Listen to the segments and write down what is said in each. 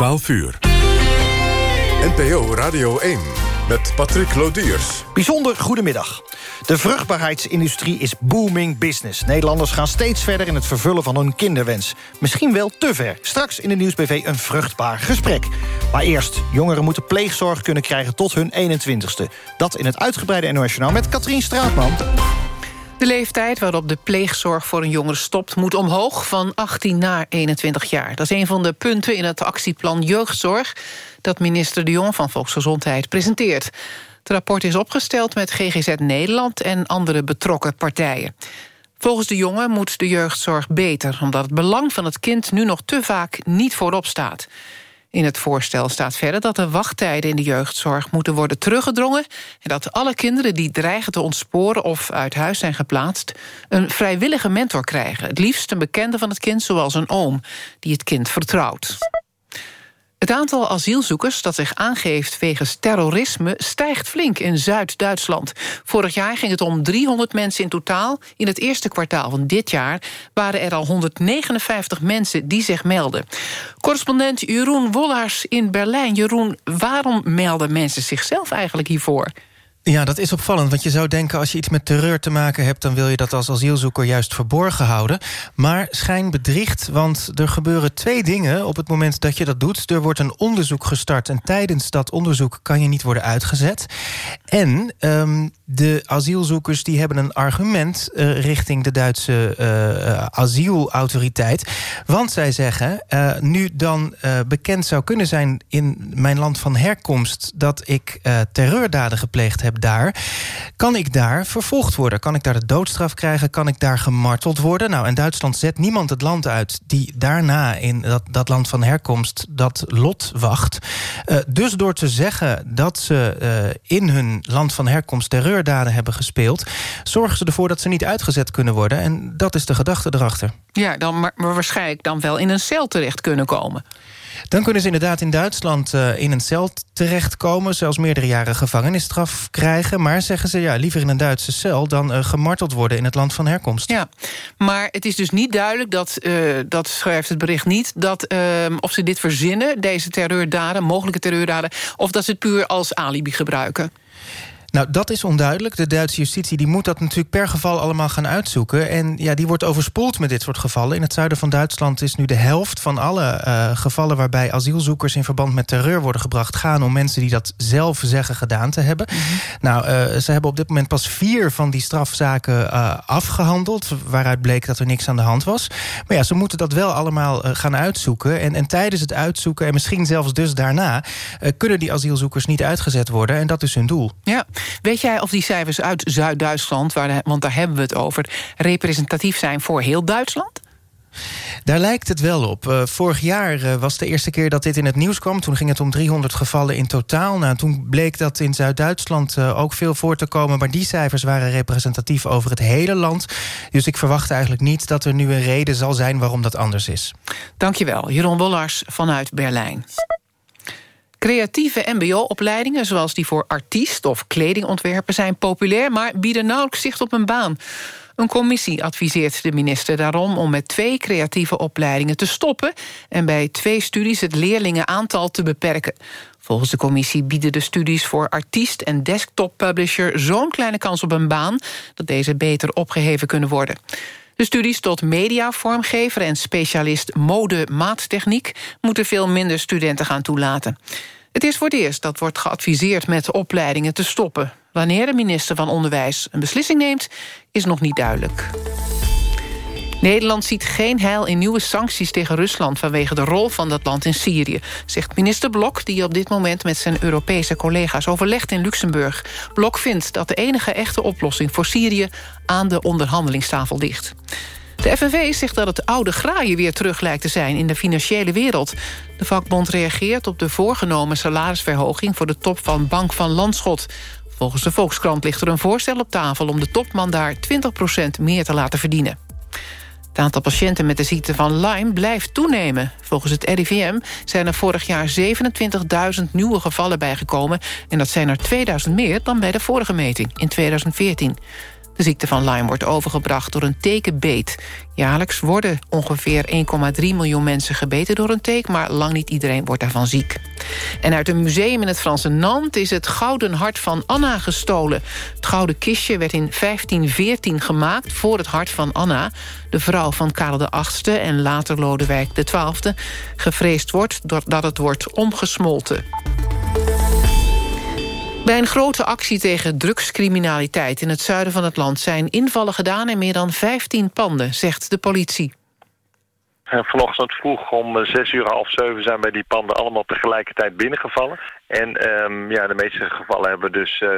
12 uur. NPO Radio 1 met Patrick Lodiers. Bijzonder goedemiddag. De vruchtbaarheidsindustrie is booming business. Nederlanders gaan steeds verder in het vervullen van hun kinderwens. Misschien wel te ver. Straks in de Nieuwsbv een vruchtbaar gesprek. Maar eerst, jongeren moeten pleegzorg kunnen krijgen tot hun 21ste. Dat in het uitgebreide NOS met Katrien Straatman. De leeftijd waarop de pleegzorg voor een jongere stopt... moet omhoog van 18 naar 21 jaar. Dat is een van de punten in het actieplan Jeugdzorg... dat minister De Jong van Volksgezondheid presenteert. Het rapport is opgesteld met GGZ Nederland... en andere betrokken partijen. Volgens de jongen moet de jeugdzorg beter... omdat het belang van het kind nu nog te vaak niet voorop staat. In het voorstel staat verder dat de wachttijden in de jeugdzorg moeten worden teruggedrongen en dat alle kinderen die dreigen te ontsporen of uit huis zijn geplaatst een vrijwillige mentor krijgen. Het liefst een bekende van het kind zoals een oom die het kind vertrouwt. Het aantal asielzoekers dat zich aangeeft wegens terrorisme... stijgt flink in Zuid-Duitsland. Vorig jaar ging het om 300 mensen in totaal. In het eerste kwartaal van dit jaar waren er al 159 mensen die zich melden. Correspondent Jeroen Wollars in Berlijn. Jeroen, waarom melden mensen zichzelf eigenlijk hiervoor? Ja, dat is opvallend, want je zou denken... als je iets met terreur te maken hebt... dan wil je dat als asielzoeker juist verborgen houden. Maar schijn bedriegt, want er gebeuren twee dingen... op het moment dat je dat doet. Er wordt een onderzoek gestart... en tijdens dat onderzoek kan je niet worden uitgezet. En um, de asielzoekers die hebben een argument... Uh, richting de Duitse uh, asielautoriteit. Want zij zeggen, nu dan bekend zou kunnen zijn... in mijn land van herkomst... dat ik terreurdaden gepleegd heb daar... kan ik daar vervolgd worden? Kan ik daar de doodstraf krijgen? Kan ik daar gemarteld worden? Nou, in Duitsland zet niemand het land uit... die daarna in dat, dat land van herkomst dat lot wacht. Uh, dus door te zeggen dat ze uh, in hun land van herkomst... terreurdaden hebben gespeeld... zorgen ze ervoor dat ze niet uitgezet kunnen worden. En dat is de gedachte erachter. Ja, dan, maar, maar waarschijnlijk dan wel in een cel terecht kunnen komen. Dan kunnen ze inderdaad in Duitsland uh, in een cel terechtkomen... zelfs meerdere jaren gevangenisstraf krijgen. Maar zeggen ze ja, liever in een Duitse cel... dan uh, gemarteld worden in het land van herkomst. Ja, maar het is dus niet duidelijk, dat, uh, dat schrijft het bericht niet... Dat, ehm, of ze dit verzinnen, deze terreurdaden, mogelijke terreurdaden... of dat ze het puur als alibi gebruiken. Nou, dat is onduidelijk. De Duitse justitie die moet dat natuurlijk per geval allemaal gaan uitzoeken. En ja, die wordt overspoeld met dit soort gevallen. In het zuiden van Duitsland is nu de helft van alle uh, gevallen... waarbij asielzoekers in verband met terreur worden gebracht... gaan om mensen die dat zelf zeggen gedaan te hebben. Mm -hmm. Nou, uh, ze hebben op dit moment pas vier van die strafzaken uh, afgehandeld... waaruit bleek dat er niks aan de hand was. Maar ja, ze moeten dat wel allemaal gaan uitzoeken. En, en tijdens het uitzoeken, en misschien zelfs dus daarna... kunnen die asielzoekers niet uitgezet worden. En dat is hun doel. Ja. Weet jij of die cijfers uit Zuid-Duitsland... want daar hebben we het over, representatief zijn voor heel Duitsland? Daar lijkt het wel op. Uh, vorig jaar uh, was de eerste keer dat dit in het nieuws kwam. Toen ging het om 300 gevallen in totaal. Nou, toen bleek dat in Zuid-Duitsland uh, ook veel voor te komen. Maar die cijfers waren representatief over het hele land. Dus ik verwacht eigenlijk niet dat er nu een reden zal zijn... waarom dat anders is. Dankjewel, Jeroen Wollars vanuit Berlijn. Creatieve mbo-opleidingen, zoals die voor artiest of kledingontwerpen... zijn populair, maar bieden nauwelijks zicht op een baan. Een commissie adviseert de minister daarom om met twee creatieve opleidingen te stoppen... en bij twee studies het leerlingenaantal te beperken. Volgens de commissie bieden de studies voor artiest en desktop publisher... zo'n kleine kans op een baan dat deze beter opgeheven kunnen worden. De studies tot mediavormgever en specialist mode-maattechniek... moeten veel minder studenten gaan toelaten. Het is voor het eerst dat wordt geadviseerd met opleidingen te stoppen. Wanneer de minister van Onderwijs een beslissing neemt, is nog niet duidelijk. Nederland ziet geen heil in nieuwe sancties tegen Rusland... vanwege de rol van dat land in Syrië, zegt minister Blok... die op dit moment met zijn Europese collega's overlegt in Luxemburg. Blok vindt dat de enige echte oplossing voor Syrië... aan de onderhandelingstafel ligt. De FNV zegt dat het oude graaien weer terug lijkt te zijn in de financiële wereld. De vakbond reageert op de voorgenomen salarisverhoging... voor de top van Bank van Landschot. Volgens de Volkskrant ligt er een voorstel op tafel... om de topman daar 20% meer te laten verdienen. Het aantal patiënten met de ziekte van Lyme blijft toenemen. Volgens het RIVM zijn er vorig jaar 27.000 nieuwe gevallen bijgekomen... en dat zijn er 2000 meer dan bij de vorige meting in 2014. De ziekte van Lyme wordt overgebracht door een tekenbeet. Jaarlijks worden ongeveer 1,3 miljoen mensen gebeten door een teek... maar lang niet iedereen wordt daarvan ziek. En uit een museum in het Franse Nantes is het gouden hart van Anna gestolen. Het gouden kistje werd in 1514 gemaakt voor het hart van Anna... de vrouw van Karel VIII en later Lodewijk XII... gevreesd wordt doordat het wordt omgesmolten. Bij een grote actie tegen drugscriminaliteit in het zuiden van het land... zijn invallen gedaan in meer dan 15 panden, zegt de politie. Vanochtend vroeg om zes uur half zeven zijn bij die panden allemaal tegelijkertijd binnengevallen. En um, ja, de meeste gevallen hebben dus uh,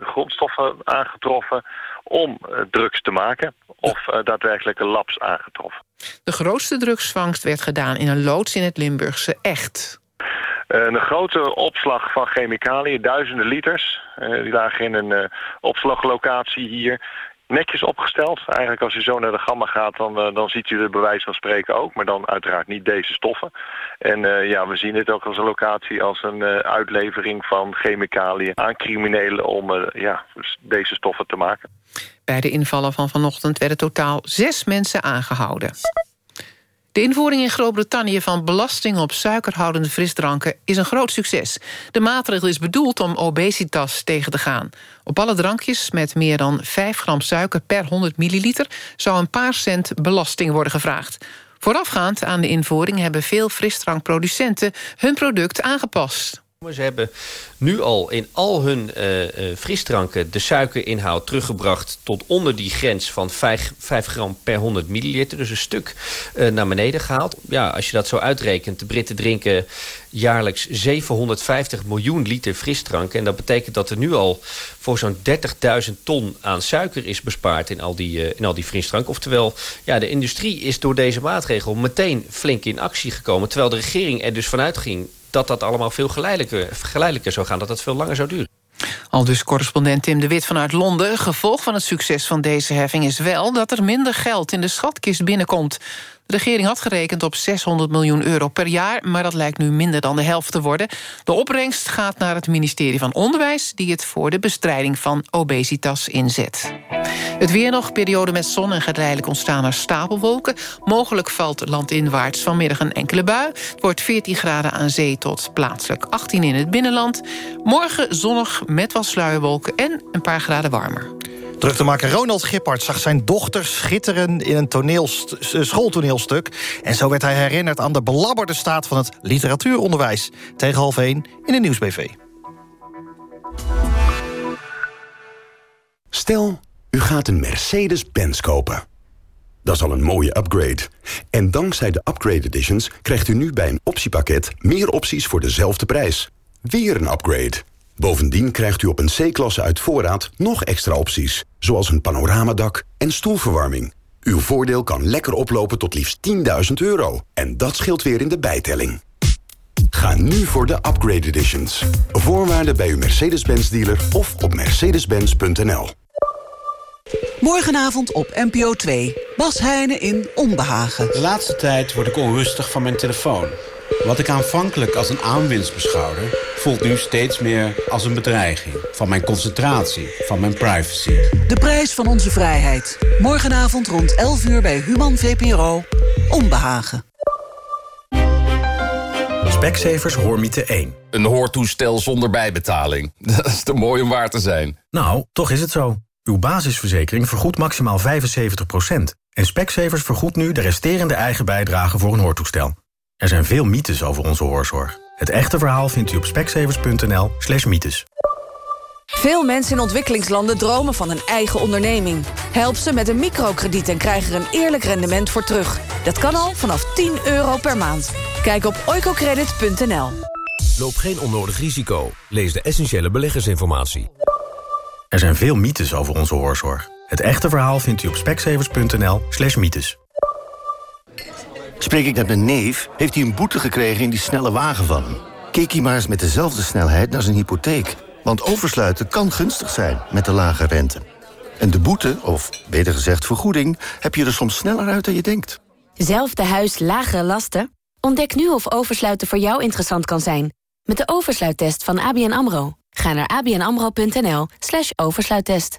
grondstoffen aangetroffen om uh, drugs te maken. Of uh, daadwerkelijke labs aangetroffen. De grootste drugsvangst werd gedaan in een loods in het Limburgse Echt. Een grote opslag van chemicaliën, duizenden liters. Uh, die lagen in een uh, opslaglocatie hier. Netjes opgesteld. Eigenlijk als je zo naar de gamma gaat, dan, dan ziet u bij wijze van spreken ook. Maar dan uiteraard niet deze stoffen. En ja, we zien dit ook als een locatie als een uitlevering van chemicaliën aan criminelen om ja, deze stoffen te maken. Bij de invallen van vanochtend werden totaal zes mensen aangehouden. De invoering in Groot-Brittannië van belasting op suikerhoudende frisdranken is een groot succes. De maatregel is bedoeld om obesitas tegen te gaan. Op alle drankjes met meer dan 5 gram suiker per 100 milliliter zou een paar cent belasting worden gevraagd. Voorafgaand aan de invoering hebben veel frisdrankproducenten hun product aangepast. Ze hebben nu al in al hun uh, uh, frisdranken de suikerinhoud teruggebracht... tot onder die grens van 5, 5 gram per 100 milliliter. Dus een stuk uh, naar beneden gehaald. Ja, als je dat zo uitrekent, de Britten drinken jaarlijks 750 miljoen liter frisdrank. En dat betekent dat er nu al voor zo'n 30.000 ton aan suiker is bespaard in al, die, in al die frisdrank. Oftewel, ja, de industrie is door deze maatregel meteen flink in actie gekomen. Terwijl de regering er dus vanuit ging dat dat allemaal veel geleidelijker, geleidelijker zou gaan. Dat dat veel langer zou duren. Al dus correspondent Tim de Wit vanuit Londen. Gevolg van het succes van deze heffing is wel... dat er minder geld in de schatkist binnenkomt. De regering had gerekend op 600 miljoen euro per jaar... maar dat lijkt nu minder dan de helft te worden. De opbrengst gaat naar het ministerie van Onderwijs... die het voor de bestrijding van obesitas inzet. Het weer nog, periode met zon en geleidelijk ontstaan er stapelwolken. Mogelijk valt landinwaarts vanmiddag een enkele bui. Het wordt 14 graden aan zee tot plaatselijk 18 in het binnenland. Morgen zonnig met wat sluierwolken en een paar graden warmer. Druktemaker Ronald Gippard zag zijn dochter schitteren... in een schooltoneelstuk. En zo werd hij herinnerd aan de belabberde staat van het literatuuronderwijs. Tegen half 1 in de Nieuwsbv. Stel, u gaat een Mercedes-Benz kopen. Dat is al een mooie upgrade. En dankzij de Upgrade Editions krijgt u nu bij een optiepakket... meer opties voor dezelfde prijs. Weer een upgrade. Bovendien krijgt u op een C-klasse uit voorraad nog extra opties... zoals een panoramadak en stoelverwarming. Uw voordeel kan lekker oplopen tot liefst 10.000 euro. En dat scheelt weer in de bijtelling. Ga nu voor de Upgrade Editions. Voorwaarden bij uw Mercedes-Benz dealer of op mercedes-benz.nl. Morgenavond op NPO 2. Bas Heijnen in Onbehagen. De laatste tijd word ik onrustig van mijn telefoon. Wat ik aanvankelijk als een aanwinst beschouwde... voelt nu steeds meer als een bedreiging. Van mijn concentratie, van mijn privacy. De prijs van onze vrijheid. Morgenavond rond 11 uur bij Human VPRO. Onbehagen. Specsavers Hoormiete 1. Een hoortoestel zonder bijbetaling. Dat is te mooi om waar te zijn. Nou, toch is het zo. Uw basisverzekering vergoedt maximaal 75% En Specsavers vergoedt nu de resterende eigen bijdrage voor een hoortoestel. Er zijn veel mythes over onze hoorzorg. Het echte verhaal vindt u op specsavers.nl slash mythes. Veel mensen in ontwikkelingslanden dromen van een eigen onderneming. Help ze met een microkrediet en krijg er een eerlijk rendement voor terug. Dat kan al vanaf 10 euro per maand. Kijk op oicocredit.nl. Loop geen onnodig risico. Lees de essentiële beleggersinformatie. Er zijn veel mythes over onze hoorzorg. Het echte verhaal vindt u op specsavers.nl slash mythes. Spreek ik met mijn neef, heeft hij een boete gekregen in die snelle wagen van hem. Keek hij maar eens met dezelfde snelheid naar zijn hypotheek. Want oversluiten kan gunstig zijn met de lage rente. En de boete, of beter gezegd vergoeding, heb je er soms sneller uit dan je denkt. Zelfde huis, lagere lasten? Ontdek nu of oversluiten voor jou interessant kan zijn. Met de oversluittest van ABN AMRO. Ga naar abnamro.nl slash oversluittest.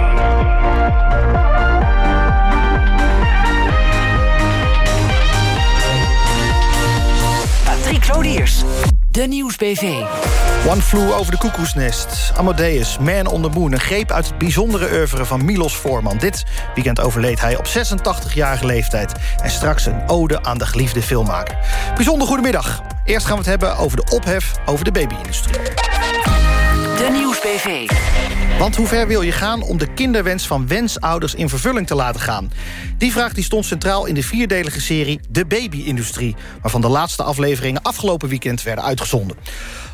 De Nieuwsbv. One Flew over de koekoesnest. Amadeus, Man on the Moon. Een greep uit het bijzondere oeuvre van Milos Forman. Dit weekend overleed hij op 86-jarige leeftijd. En straks een ode aan de geliefde filmmaker. Bijzonder goedemiddag. Eerst gaan we het hebben over de ophef over de baby-industrie. De Nieuwsbv. Want hoe ver wil je gaan om de kinderwens van wensouders in vervulling te laten gaan? Die vraag die stond centraal in de vierdelige serie De Baby-industrie... waarvan de laatste afleveringen afgelopen weekend werden uitgezonden.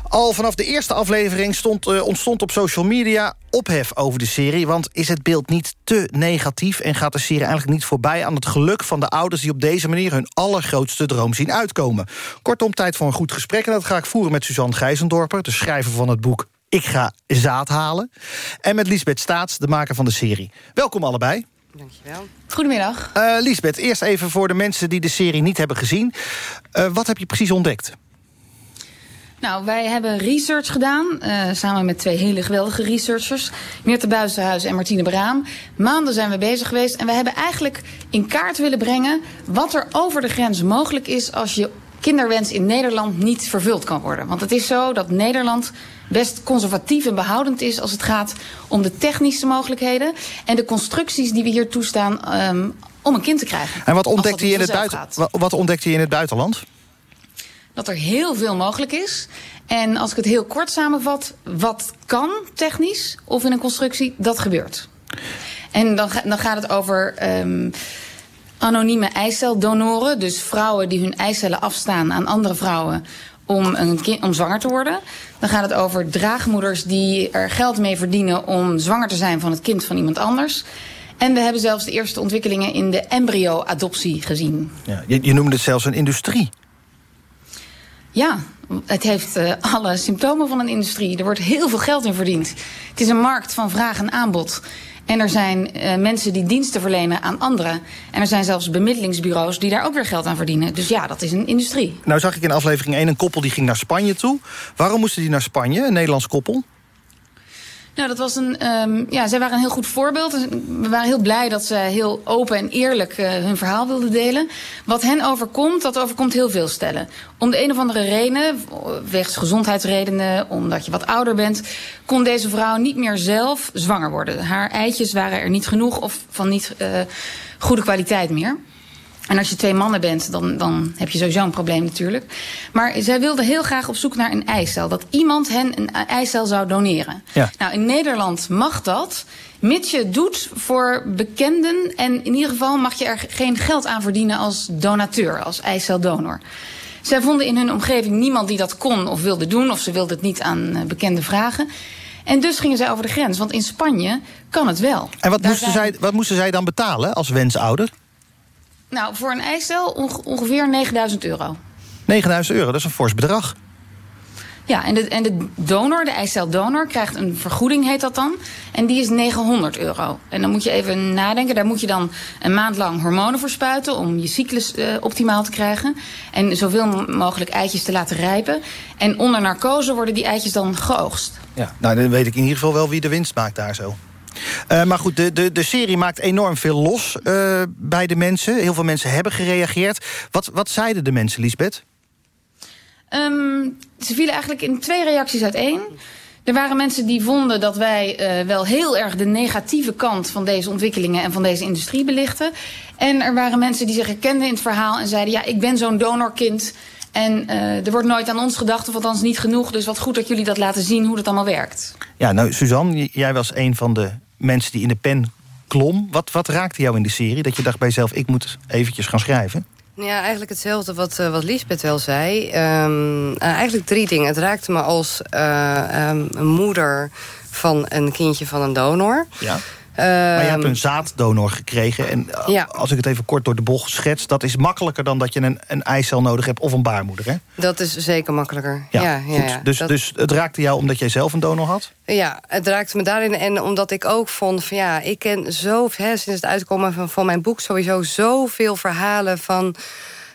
Al vanaf de eerste aflevering stond, eh, ontstond op social media ophef over de serie... want is het beeld niet te negatief... en gaat de serie eigenlijk niet voorbij aan het geluk van de ouders... die op deze manier hun allergrootste droom zien uitkomen? Kortom, tijd voor een goed gesprek en dat ga ik voeren met Suzanne Gijzendorper... de schrijver van het boek Ik ga zaad halen... en met Lisbeth Staats, de maker van de serie. Welkom allebei. Dankjewel. Goedemiddag. Uh, Lisbeth, eerst even voor de mensen die de serie niet hebben gezien. Uh, wat heb je precies ontdekt? Nou, wij hebben research gedaan, uh, samen met twee hele geweldige researchers. Meerte Buizenhuis en Martine Braam. Maanden zijn we bezig geweest en we hebben eigenlijk in kaart willen brengen... wat er over de grens mogelijk is als je kinderwens in Nederland niet vervuld kan worden. Want het is zo dat Nederland best conservatief en behoudend is... als het gaat om de technische mogelijkheden... en de constructies die we hier toestaan um, om een kind te krijgen. En wat ontdekt, hij in het buiten, wat ontdekt hij in het buitenland? Dat er heel veel mogelijk is. En als ik het heel kort samenvat... wat kan technisch of in een constructie, dat gebeurt. En dan, dan gaat het over... Um, anonieme eiceldonoren. Dus vrouwen die hun eicellen afstaan aan andere vrouwen om, een kind, om zwanger te worden. Dan gaat het over draagmoeders die er geld mee verdienen om zwanger te zijn van het kind van iemand anders. En we hebben zelfs de eerste ontwikkelingen in de embryo-adoptie gezien. Ja, je, je noemde het zelfs een industrie. Ja, het heeft uh, alle symptomen van een industrie. Er wordt heel veel geld in verdiend. Het is een markt van vraag en aanbod. En er zijn uh, mensen die diensten verlenen aan anderen. En er zijn zelfs bemiddelingsbureaus die daar ook weer geld aan verdienen. Dus ja, dat is een industrie. Nou zag ik in aflevering 1 een koppel die ging naar Spanje toe. Waarom moesten die naar Spanje, een Nederlands koppel? Nou, dat was een. Um, ja, zij waren een heel goed voorbeeld. We waren heel blij dat ze heel open en eerlijk uh, hun verhaal wilden delen. Wat hen overkomt, dat overkomt heel veel stellen. Om de een of andere reden, wegens gezondheidsredenen, omdat je wat ouder bent, kon deze vrouw niet meer zelf zwanger worden. Haar eitjes waren er niet genoeg of van niet uh, goede kwaliteit meer. En als je twee mannen bent, dan, dan heb je sowieso een probleem natuurlijk. Maar zij wilde heel graag op zoek naar een eicel. Dat iemand hen een eicel zou doneren. Ja. Nou, in Nederland mag dat. Mits je het doet voor bekenden. En in ieder geval mag je er geen geld aan verdienen als donateur, als eiceldonor. Zij vonden in hun omgeving niemand die dat kon of wilde doen. Of ze wilden het niet aan bekenden vragen. En dus gingen zij over de grens. Want in Spanje kan het wel. En wat, moesten, zijn... zij, wat moesten zij dan betalen als wensouder? Nou, voor een eicel ongeveer 9000 euro. 9000 euro, dat is een fors bedrag. Ja, en de, en de donor, de eiceldonor, krijgt een vergoeding, heet dat dan. En die is 900 euro. En dan moet je even nadenken. Daar moet je dan een maand lang hormonen voor spuiten... om je cyclus uh, optimaal te krijgen. En zoveel mogelijk eitjes te laten rijpen. En onder narcose worden die eitjes dan geoogst. Ja, nou, dan weet ik in ieder geval wel wie de winst maakt daar zo. Uh, maar goed, de, de, de serie maakt enorm veel los uh, bij de mensen. Heel veel mensen hebben gereageerd. Wat, wat zeiden de mensen, Lisbeth? Um, ze vielen eigenlijk in twee reacties uiteen. Er waren mensen die vonden dat wij uh, wel heel erg de negatieve kant van deze ontwikkelingen en van deze industrie belichten. En er waren mensen die zich herkenden in het verhaal en zeiden: Ja, ik ben zo'n donorkind. En uh, er wordt nooit aan ons gedacht, of althans niet genoeg. Dus wat goed dat jullie dat laten zien, hoe dat allemaal werkt. Ja, nou, Suzanne, jij was een van de mensen die in de pen klom. Wat, wat raakte jou in de serie? Dat je dacht bij jezelf, ik moet eventjes gaan schrijven. Ja, eigenlijk hetzelfde wat, uh, wat Lisbeth wel zei. Um, uh, eigenlijk drie dingen. Het raakte me als uh, um, moeder van een kindje van een donor. Ja. Maar je hebt Ehm, een zaaddonor gekregen. En Ja. als ik het even kort door de bocht schets... dat is makkelijker dan dat je een, een eicel nodig hebt of een baarmoeder, hè? Dat is zeker makkelijker. Ja, Ja, ja, goed. ja. Dus, Dat- dus het raakte jou omdat jij zelf een donor had? Ja, het raakte me daarin. En omdat ik ook vond van ja, ik ken zo, hè, sinds het uitkomen van, van mijn boek sowieso zoveel verhalen van.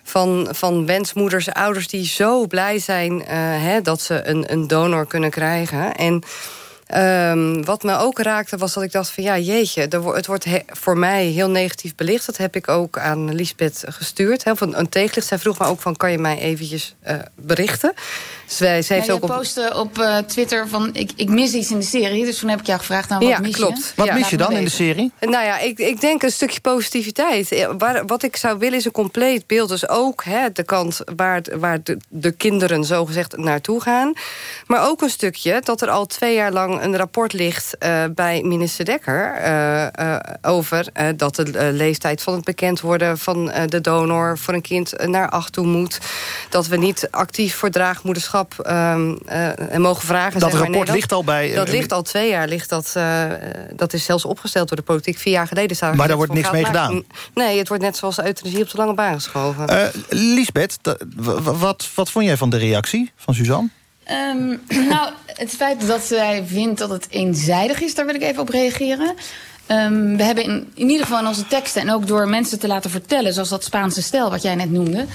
Van, van wensmoeders, ouders die zo blij zijn eh, hè, dat ze een, een donor kunnen krijgen. En ehm, wat me ook raakte was dat ik dacht van ja jeetje, het wordt voor mij heel negatief belicht. Dat heb ik ook aan Lisbeth gestuurd. Hè, van een tegenlicht. Zij vroeg me ook van kan je mij eventjes eh, berichten. Dus wij, zij heeft Ja, ook op, postte op eh, Twitter van ik, ik mis iets in de serie. Dus toen heb ik jou gevraagd, nou, wat Ja, mis klopt. je? Wat Ja. mis je dan in de serie? Nou ja, ik, ik denk een stukje positiviteit. Eh, Waar, wat ik zou willen is een compleet beeld. Dus ook hè, de kant waar, waar de, de kinderen zogezegd naartoe gaan. Maar ook een stukje dat er al twee jaar lang een rapport ligt... eh, bij minister Dekker eh, eh, over eh, dat de eh, leeftijd van het bekend worden... van eh, de donor voor een kind eh, naar acht toe moet. Dat we niet actief voor draagmoederschap ehm, eh, mogen vragen. Dat zeg maar. rapport Nee, ligt al bij... Dat ligt al twee jaar. Ligt dat, eh, dat is zelfs opgesteld door de politiek. Vier jaar geleden. Zou er Maar daar wordt niks mee maar- Nee, het wordt net zoals de euthanasie op de lange baan geschoven. Eh, Lisbeth, wat, wat vond jij van de reactie van Suzanne? Ehm, nou, het feit dat zij vindt dat het eenzijdig is, daar wil ik even op reageren. Ehm, we hebben in, in ieder geval in onze teksten en ook door mensen te laten vertellen, zoals dat Spaanse stel wat jij net noemde,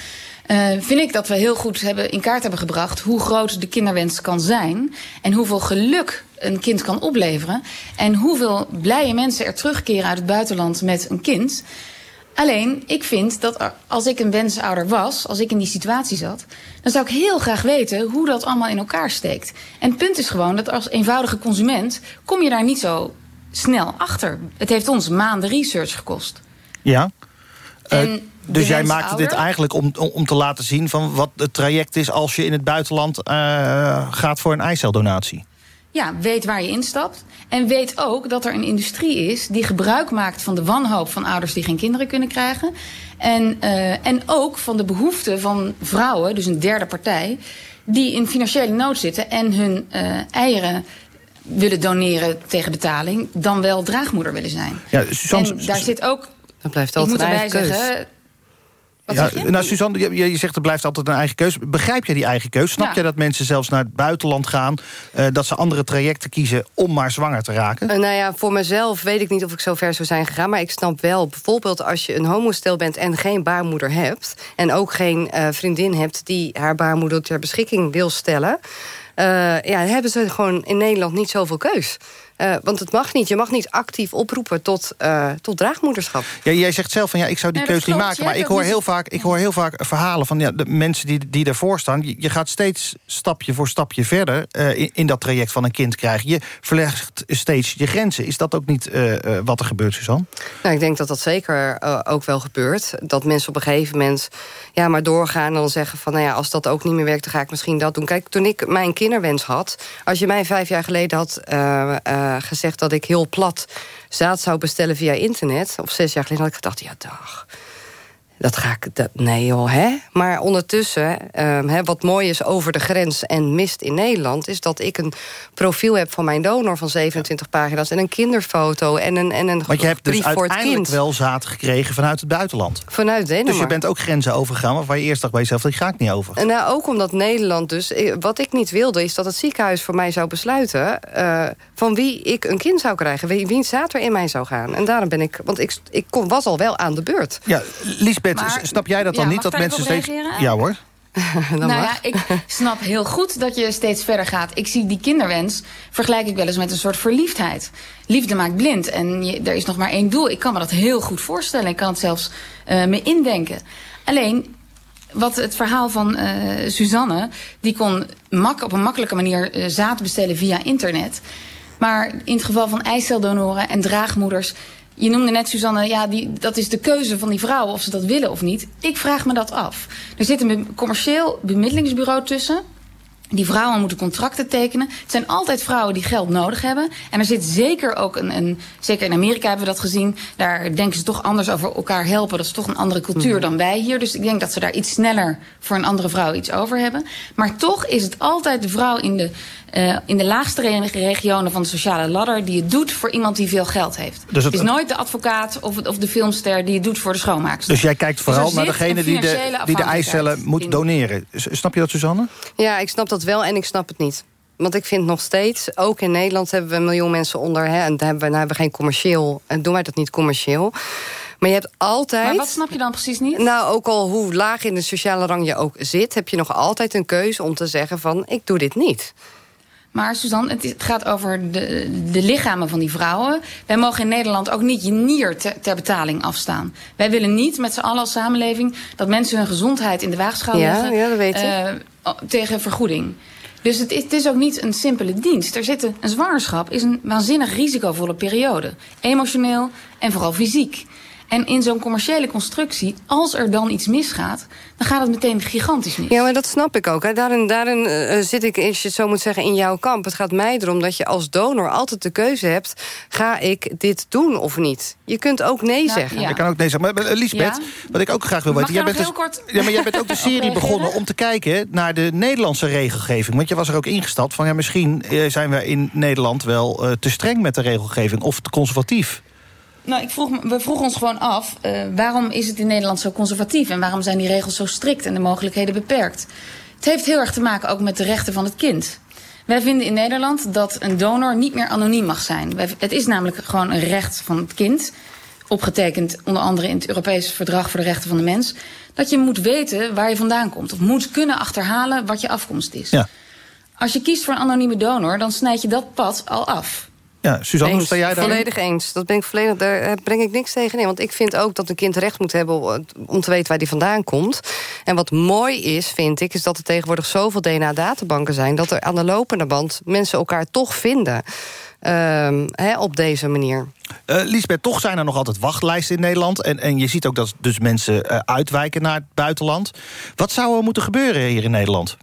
vind ik dat we heel goed hebben, in kaart hebben gebracht hoe groot de kinderwens kan zijn en hoeveel geluk een kind kan opleveren en hoeveel blije mensen er terugkeren uit het buitenland met een kind. Alleen, ik vind dat als ik een wensouder was, als ik in die situatie zat, dan zou ik heel graag weten hoe dat allemaal in elkaar steekt. En het punt is gewoon dat als eenvoudige consument kom je daar niet zo snel achter. Het heeft ons maanden research gekost. Ja. Eh, En de dus jij maakte dit eigenlijk om, om, te laten zien... van wat het traject is als je in het buitenland eh, gaat voor een eiceldonatie. Ja, weet waar je instapt. En weet ook dat er een industrie is die gebruik maakt van de wanhoop van ouders die geen kinderen kunnen krijgen. En, eh, en ook van de behoeften van vrouwen, dus een derde partij, die in financiële nood zitten en hun eh, eieren willen doneren tegen betaling, dan wel draagmoeder willen zijn. Ja, en daar zit ook. Dat blijft Ik altijd moet een erbij zeggen. Wat ja, zeg je? nou, Suzanne, je, je zegt er blijft altijd een eigen keus. Begrijp jij die eigen keus? Snap Ja. je dat mensen zelfs naar het buitenland gaan... eh, dat ze andere trajecten kiezen om maar zwanger te raken? Eh, nou ja, voor mezelf weet ik niet of ik zo ver zou zijn gegaan. Maar ik snap wel, bijvoorbeeld als je een homostel bent... en geen baarmoeder hebt... en ook geen eh, vriendin hebt die haar baarmoeder ter beschikking wil stellen... ja, hebben ze gewoon in Nederland niet zoveel keus. Eh, want het mag niet. Je mag niet actief oproepen tot, eh, tot draagmoederschap. Ja, jij zegt zelf van ja, ik zou die keus niet klopt. maken. Maar ik hoor, ook heel vaak, ik hoor heel vaak verhalen van ja, de mensen die, die daarvoor staan. Je, je gaat steeds stapje voor stapje verder eh, in, in dat traject van een kind krijgen. Je verlegt steeds je grenzen. Is dat ook niet eh, eh, wat er gebeurt, Suzanne? Nou, ik denk dat dat zeker eh, ook wel gebeurt. Dat mensen op een gegeven moment ja, maar doorgaan en dan zeggen van... nou ja, als dat ook niet meer werkt, dan ga ik misschien dat doen. Kijk, toen ik mijn kinderwens had... als je mij vijf jaar geleden had eh, gezegd dat ik heel plat zaad zou bestellen via internet... of zes jaar geleden had ik gedacht, ja, dag... Dat ga ik. Dat, nee, joh, hè? Maar ondertussen, ehm, hè, wat mooi is over de grens en mist in Nederland, is dat ik een profiel heb van mijn donor van 27 pagina's en een kinderfoto en een, en een Want je hebt dus uiteindelijk wel zaad gekregen vanuit het buitenland. Vanuit Denemarken. Dus je bent ook grenzen overgegaan waarvan je eerst dacht bij jezelf... dat ga ik niet over. En nou, ook omdat Nederland dus... eh, Wat ik niet wilde, is dat het ziekenhuis voor mij zou besluiten... eh, van wie ik een kind zou krijgen. Wie, wie zaad er in mij zou gaan. En daarom ben ik... Want ik, ik kon, was al wel aan de beurt. Ja, Lisbeth, Maar- snap jij dat dan Ja, niet? Dat mensen steeds. reageren? Ja hoor. nou ja, ik snap heel goed dat je steeds verder gaat. Ik zie die kinderwens, vergelijk ik wel eens met een soort verliefdheid. Liefde maakt blind en je, er is nog maar één doel. Ik kan me dat heel goed voorstellen. Ik kan het zelfs eh, me indenken. Alleen, wat het verhaal van eh, Suzanne... die kon mak op een makkelijke manier eh, zaad bestellen via internet. Maar in het geval van eiceldonoren en draagmoeders... Je noemde net, Suzanne, ja, die, dat is de keuze van die vrouwen of ze dat willen of niet. Ik vraag me dat af. Er zit een commercieel bemiddelingsbureau tussen. Die vrouwen moeten contracten tekenen. Het zijn altijd vrouwen die geld nodig hebben. En er zit zeker ook een, een. Zeker in Amerika hebben we dat gezien. Daar denken ze toch anders over elkaar helpen. Dat is toch een andere cultuur Mhm. dan wij hier. Dus ik denk dat ze daar iets sneller voor een andere vrouw iets over hebben. Maar toch is het altijd de vrouw in de, eh, in de laagste re- regionen van de sociale ladder. die het doet voor iemand die veel geld heeft. Dus het- het is nooit de advocaat of, het- of de filmster die het doet voor de schoonmaakster. Dus jij kijkt vooral Dus er naar degene die de, die de eicellen moet doneren. Snap je dat, Suzanne? Ja, ik snap dat wel en ik snap het niet. Want ik vind nog steeds, ook in Nederland hebben we een miljoen mensen onder... Hè, en daar hebben, we, daar hebben we geen commercieel, en doen wij dat niet commercieel. Maar je hebt altijd... Maar wat snap je dan precies niet? Nou, ook al hoe laag in de sociale rang je ook zit... heb je nog altijd een keuze om te zeggen van, ik doe dit niet. Maar Suzanne, het gaat over de, de lichamen van die vrouwen. Wij mogen in Nederland ook niet je nier te- ter betaling afstaan. Wij willen niet met z'n allen als samenleving... dat mensen hun gezondheid in de waagschaal Ja, leggen... ja, dat weet eh, tegen vergoeding. Dus het is, het is ook niet een simpele dienst. Er zitten, een zwangerschap is een waanzinnig risicovolle periode. Emotioneel en vooral fysiek. En in zo'n commerciële constructie, als er dan iets misgaat... dan gaat het meteen gigantisch mis. Ja, maar dat snap ik ook. Hè. Daarin, daarin eh, zit ik, als je het zo moet zeggen, in jouw kamp. Het gaat mij erom dat je als donor altijd de keuze hebt... ga ik dit doen of niet? Je kunt ook nee Nou, zeggen. ja. Ik kan ook nee zeggen. Maar Lisbeth, Ja? wat ik ook graag wil weten... Jij bent, dus- heel kort ja, maar jij bent ook de serie begonnen om te kijken... naar de Nederlandse regelgeving. Want je was er ook ingestapt van... ja, misschien eh, zijn we in Nederland wel eh, te streng met de regelgeving... of te conservatief. Nou, ik vroeg, we vroegen ons gewoon af, eh, waarom is het in Nederland zo conservatief... en waarom zijn die regels zo strikt en de mogelijkheden beperkt? Het heeft heel erg te maken ook met de rechten van het kind. Wij vinden in Nederland dat een donor niet meer anoniem mag zijn. Het is namelijk gewoon een recht van het kind... opgetekend onder andere in het Europees Verdrag voor de Rechten van de Mens... dat je moet weten waar je vandaan komt... of moet kunnen achterhalen wat je afkomst is. Ja. Als je kiest voor een anonieme donor, dan snijd je dat pad al af. Ja, Suzanne, Eens, sta jij daar? Volledig eens. Dat ben ik volledig, daar eh, breng ik niks tegen in. Want ik vind ook dat een kind recht moet hebben om te weten waar die vandaan komt. En wat mooi is, vind ik, is dat er tegenwoordig zoveel DNA-databanken zijn... dat er aan de lopende band mensen elkaar toch vinden. Ehm, op deze manier. Eh Lisbeth, toch zijn er nog altijd wachtlijsten in Nederland. En, en je ziet ook dat dus mensen eh, uitwijken naar het buitenland. Wat zou er moeten gebeuren hier in Nederland?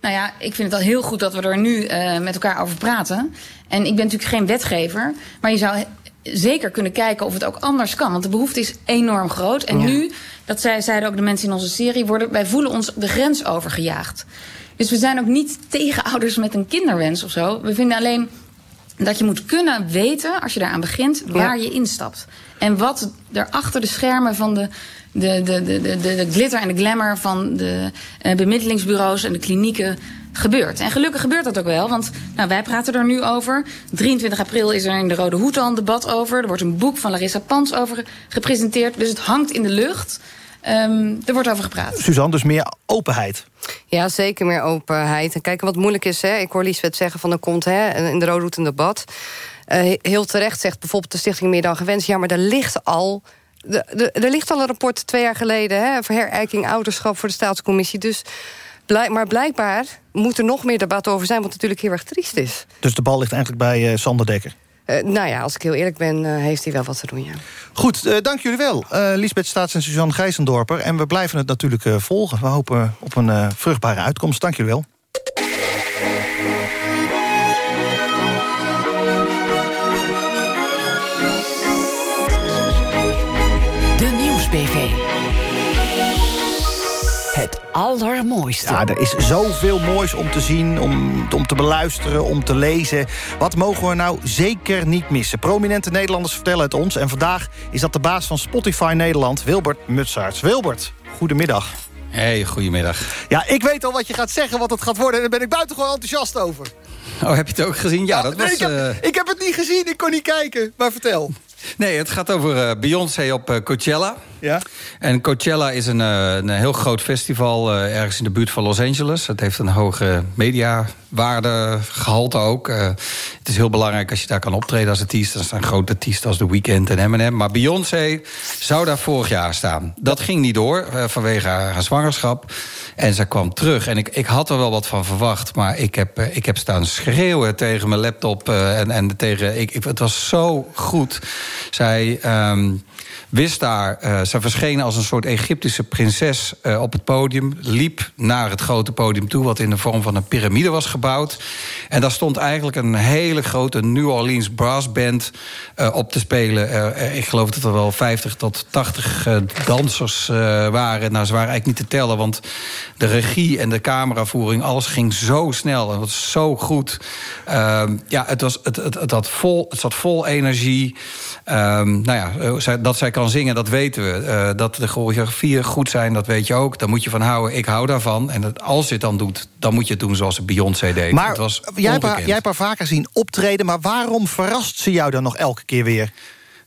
Nou ja, ik vind het al heel goed dat we er nu eh, met elkaar over praten. En ik ben natuurlijk geen wetgever, maar je zou zeker kunnen kijken of het ook anders kan. Want de behoefte is enorm groot. En Ja. nu, dat zei, zeiden ook de mensen in onze serie, worden, wij voelen ons de grens overgejaagd. Dus we zijn ook niet tegen ouders met een kinderwens of zo. We vinden alleen dat je moet kunnen weten, als je daaraan begint, waar je instapt. En wat er achter de schermen van de, de, de, de, de, de glitter en de glamour van de eh, bemiddelingsbureaus en de klinieken gebeurt. En gelukkig gebeurt dat ook wel, want nou, wij praten er nu over. 23 april is er in de Rode Hoed al een debat over. Er wordt een boek van Larissa Pans over gepresenteerd. Dus het hangt in de lucht. Ehm, er wordt over gepraat. Suzanne, dus meer openheid. Ja, zeker meer openheid. En kijk, wat moeilijk is, hè, ik hoor Liesbeth zeggen van er komt hè, in de Rode een debat. Eh, heel terecht zegt bijvoorbeeld de Stichting Meer dan Gewenst... ja, maar er ligt al... de- de- Er ligt al een rapport twee jaar geleden... Hè, voor herijking ouderschap voor de staatscommissie. Dus, blijk- maar blijkbaar moet er nog meer debat over zijn... wat natuurlijk heel erg triest is. Dus de bal ligt eigenlijk bij eh, Sander Dekker. Eh, nou ja, als ik heel eerlijk ben, eh, heeft hij wel wat te doen, ja. Goed, eh, dank jullie wel. Lisbeth Staats en Suzanne Gijsendorper. En we blijven het natuurlijk volgen. We hopen op een vruchtbare uitkomst. Dank jullie wel. Het allermooiste. Ja, er is zoveel moois om te zien, om, om te beluisteren, om te lezen. Wat mogen we nou zeker niet missen? Prominente Nederlanders vertellen het ons. En vandaag is dat de baas van Spotify Nederland, Wilbert Mutsaerts. Wilbert, goedemiddag. Hey, goedemiddag. Ja, ik weet al wat je gaat zeggen, wat het gaat worden. En daar ben ik buitengewoon enthousiast over. Oh, heb je het ook gezien? Ja, dat Nee, was... ik, heb, eh, ik heb het niet gezien, ik kon niet kijken. Maar vertel. Nee, het gaat over eh, Beyoncé op eh, Coachella. Ja. En Coachella is een, eh, een heel groot festival ergens in de buurt van Los Angeles. Het heeft een hoge mediawaarde, gehalte ook. Het is heel belangrijk als je daar kan optreden als artiest. Er staan grote artiesten als The Weeknd en Eminem. Maar Beyoncé zou daar vorig jaar staan. Dat ging niet door vanwege haar, haar, zwangerschap. En ze kwam terug. En ik, ik had er wel wat van verwacht. Maar ik heb, ik heb staan schreeuwen tegen mijn laptop. En, en tegen, ik, ik, het was zo goed. Zij... Um, wist daar, uh, ze verscheen als een soort Egyptische prinses uh, op het podium. Liep naar het grote podium toe, wat in de vorm van een piramide was gebouwd. En daar stond eigenlijk een hele grote New Orleans brass band uh, op te spelen. ik geloof dat er wel 50 tot 80 dansers waren. Nou, ze waren eigenlijk niet te tellen, want de regie en de cameravoering, alles ging zo snel en was zo goed. Ehm, ja, het, was, het, het, het, had vol, het zat vol energie. Um, nou ja, dat zij kan zingen, dat weten we. Uh, dat de choreografieën goed zijn, dat weet je ook. Daar moet je van houden. Ik hou daarvan. En dat, als je het dan doet, dan moet je het doen zoals Beyoncé deed. Maar het was jij hebt, haar, jij hebt haar vaker zien optreden... maar waarom verrast ze jou dan nog elke keer weer?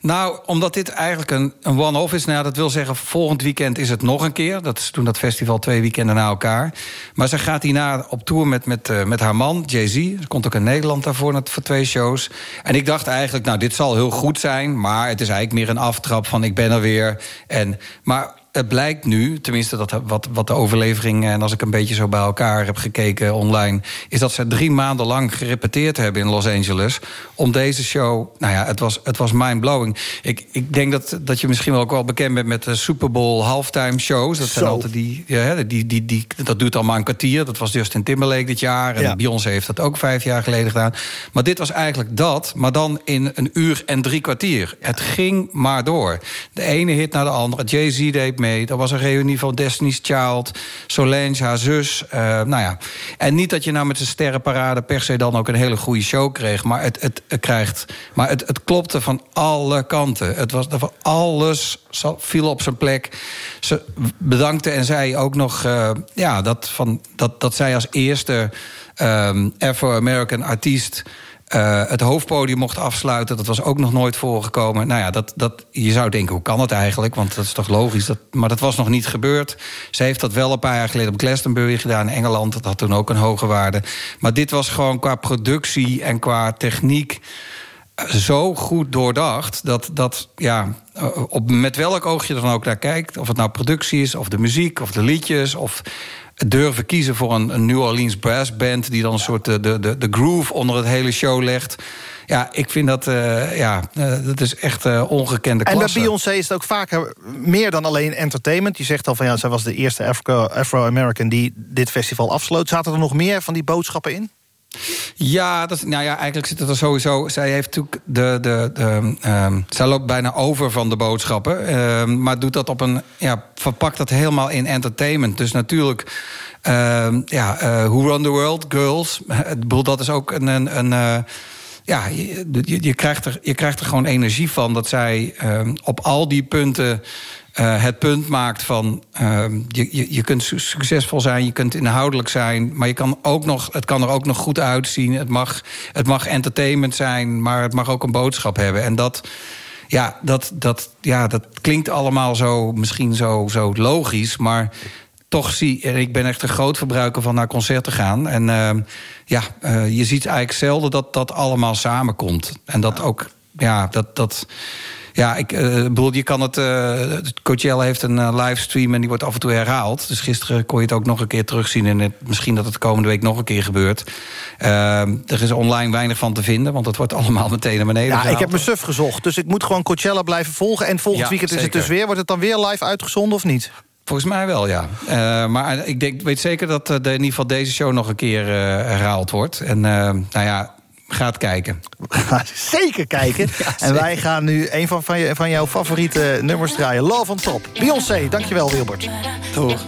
Nou, omdat dit eigenlijk een, een one-off is. Nou, dat wil zeggen, volgend weekend is het nog een keer. Dat is toen dat festival twee weekenden na elkaar. Maar ze gaat hierna op tour met, met, uh, met haar man, Jay-Z. Ze komt ook in Nederland daarvoor voor twee shows. En ik dacht eigenlijk, nou, dit zal heel goed zijn... maar het is eigenlijk meer een aftrap van ik ben er weer. En, maar het blijkt nu, tenminste dat, wat, wat de overlevering... en als ik een beetje zo bij elkaar heb gekeken online... is dat ze drie maanden lang gerepeteerd hebben in Los Angeles... om deze show, nou ja, het was, het was mind-blowing. Ik, ik denk dat, dat je misschien wel ook wel bekend bent... met de Super Bowl halftime shows. Dat zijn altijd die, ja, die, die, die... Dat duurt allemaal een kwartier. Dat was Justin Timberlake dit jaar. En ja. Beyoncé heeft dat ook vijf jaar geleden gedaan. Maar dit was eigenlijk dat, maar dan in een uur en drie kwartier. Het ging maar door. De ene hit naar de andere. Jay-Z deed mee. Er was een reunie van Destiny's Child, Solange, haar zus. Uh, nou ja. En niet dat je nou met de sterrenparade per se dan ook een hele goede show kreeg. Maar het, het, krijgt. Maar het, het klopte van alle kanten. Het was alles viel op zijn plek. Ze bedankte en zei ook nog uh, ja, dat, van, dat, dat zij als eerste um, Afro-American artiest uh, het hoofdpodium mocht afsluiten. Dat was ook nog nooit voorgekomen. Nou ja, dat, dat, je zou denken, hoe kan het eigenlijk? Want dat is toch logisch. Dat, maar dat was nog niet gebeurd. Ze heeft dat wel een paar jaar geleden op Glastonbury gedaan in Engeland. Dat had toen ook een hoge waarde. Maar dit was gewoon qua productie en qua techniek zo goed doordacht dat, dat ja, op, met welk oog je dan ook naar kijkt... of het nou productie is, of de muziek, of de liedjes... of durven kiezen voor een, een New Orleans brass band... die dan een soort de, de, de groove onder het hele show legt... Ja, ik vind dat, uh, ja, uh, dat is echt uh, ongekende klasse. En bij Beyoncé is het ook vaker meer dan alleen entertainment. Je zegt al van ja, zij was de eerste Afro-American die dit festival afsloot. Zaten er nog meer van die boodschappen in? Ja, dat, nou ja, eigenlijk zit het er sowieso. Zij heeft natuurlijk de. de, de um, zij loopt bijna over van de boodschappen. Um, maar doet dat op een. Ja, verpakt dat helemaal in entertainment. Dus natuurlijk. Um, ja, uh, Who Run the World, Girls. Dat is ook een. een, een uh, ja, je, je, krijgt er, je krijgt er gewoon energie van dat zij op al die punten uh, het punt maakt van uh, je, je, je kunt succesvol zijn, je kunt inhoudelijk zijn, maar je kan ook nog, het kan er ook nog goed uitzien. Het mag, het mag entertainment zijn, maar het mag ook een boodschap hebben. En dat, ja, dat, dat, ja, dat klinkt allemaal zo, misschien zo, zo logisch, maar toch zie ik ben echt een groot verbruiker van naar concerten gaan. En uh, ja, uh, je ziet eigenlijk zelden dat dat allemaal samenkomt. En dat ook, ja, dat. dat ja, ik uh, bedoel, je kan het. Uh, Coachella heeft een uh, livestream en die wordt af en toe herhaald. Dus gisteren kon je het ook nog een keer terugzien. En het, misschien dat het de komende week nog een keer gebeurt. er is online weinig van te vinden, want het wordt allemaal meteen naar beneden. Ja, gehaald. ik heb mijn suf gezocht. Dus ik moet gewoon Coachella blijven volgen. En volgend Ja, weekend is het dus weer. Wordt het dan weer live uitgezonden of niet? Volgens mij wel, ja. Uh, maar ik denk, weet zeker dat de, in ieder geval deze show nog een keer uh, herhaald wordt. En nou ja, gaat kijken. Zeker kijken. en wij gaan nu een van, van, je, van jouw favoriete nummers draaien. Love on Top. Beyoncé, dankjewel Wilbert. Doeg.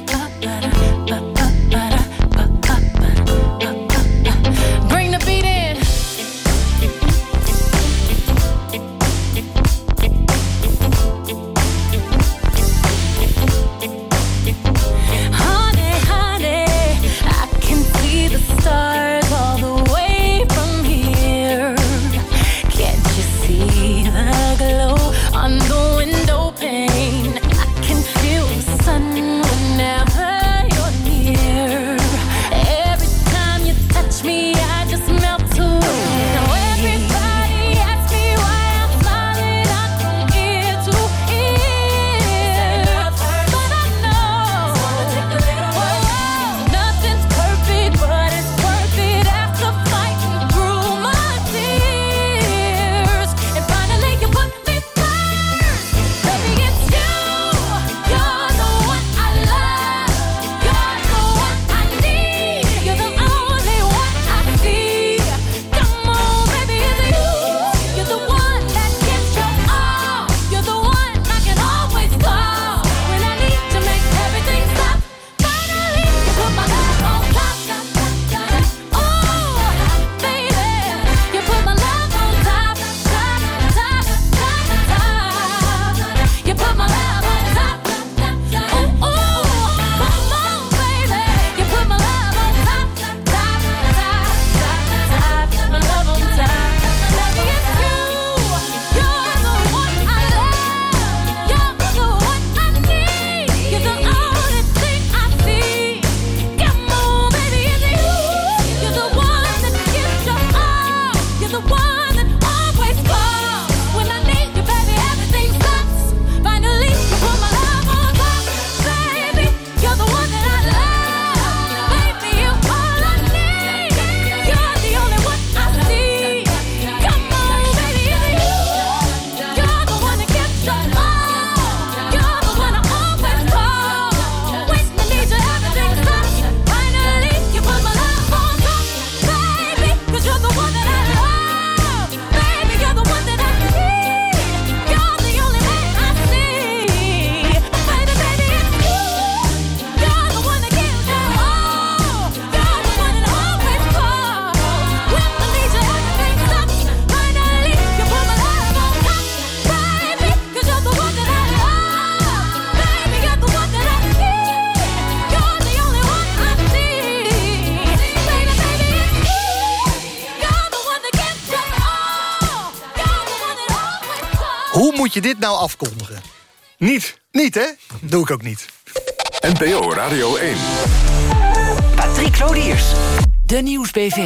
Je dit nou afkondigen? Niet. Niet, hè? Doe ik ook niet. NPO Radio 1. Patrick Lodiers. De Nieuwsbv.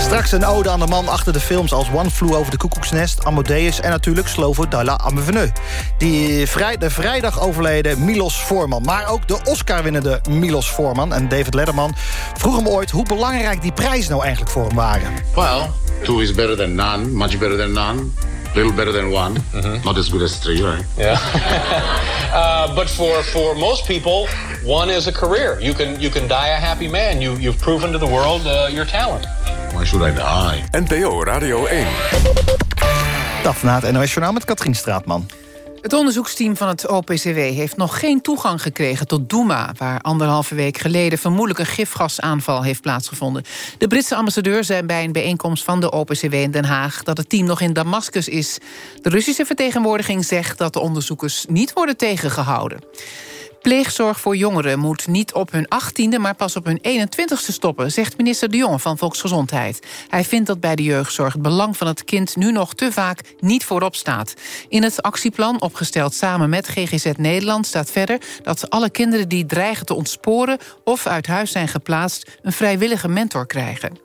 Straks een ode aan de man achter de films als One Flew Over de Koekoeksnest... Amadeus en natuurlijk Slovo Dalla Amevenu. Die vrij, de vrijdag overleden Milos Forman. Maar ook de Oscar-winnende Milos Forman en David Letterman... vroegen hem ooit hoe belangrijk die prijzen nou eigenlijk voor hem waren. Well, two is better than none, much better than none. Little better than one, not as good as three, right? Yeah. uh, but for, for most people, one is a career. You can you can die a happy man. You you've proven to the world uh, your talent. Why should I die? NPO Radio 1. Dat na het NOS Journaal met Katrien Straatman. Het onderzoeksteam van het OPCW heeft nog geen toegang gekregen tot Douma... waar anderhalve week geleden vermoedelijk een gifgasaanval heeft plaatsgevonden. De Britse ambassadeur zei bij een bijeenkomst van de OPCW in Den Haag... dat het team nog in Damascus is. De Russische vertegenwoordiging zegt dat de onderzoekers niet worden tegengehouden. Pleegzorg voor jongeren moet niet op hun 18e, maar pas op hun 21ste stoppen, zegt minister De Jonge van Volksgezondheid. Hij vindt dat bij de jeugdzorg het belang van het kind nu nog te vaak niet voorop staat. In het actieplan, opgesteld samen met GGZ Nederland, staat verder dat alle kinderen die dreigen te ontsporen of uit huis zijn geplaatst, een vrijwillige mentor krijgen.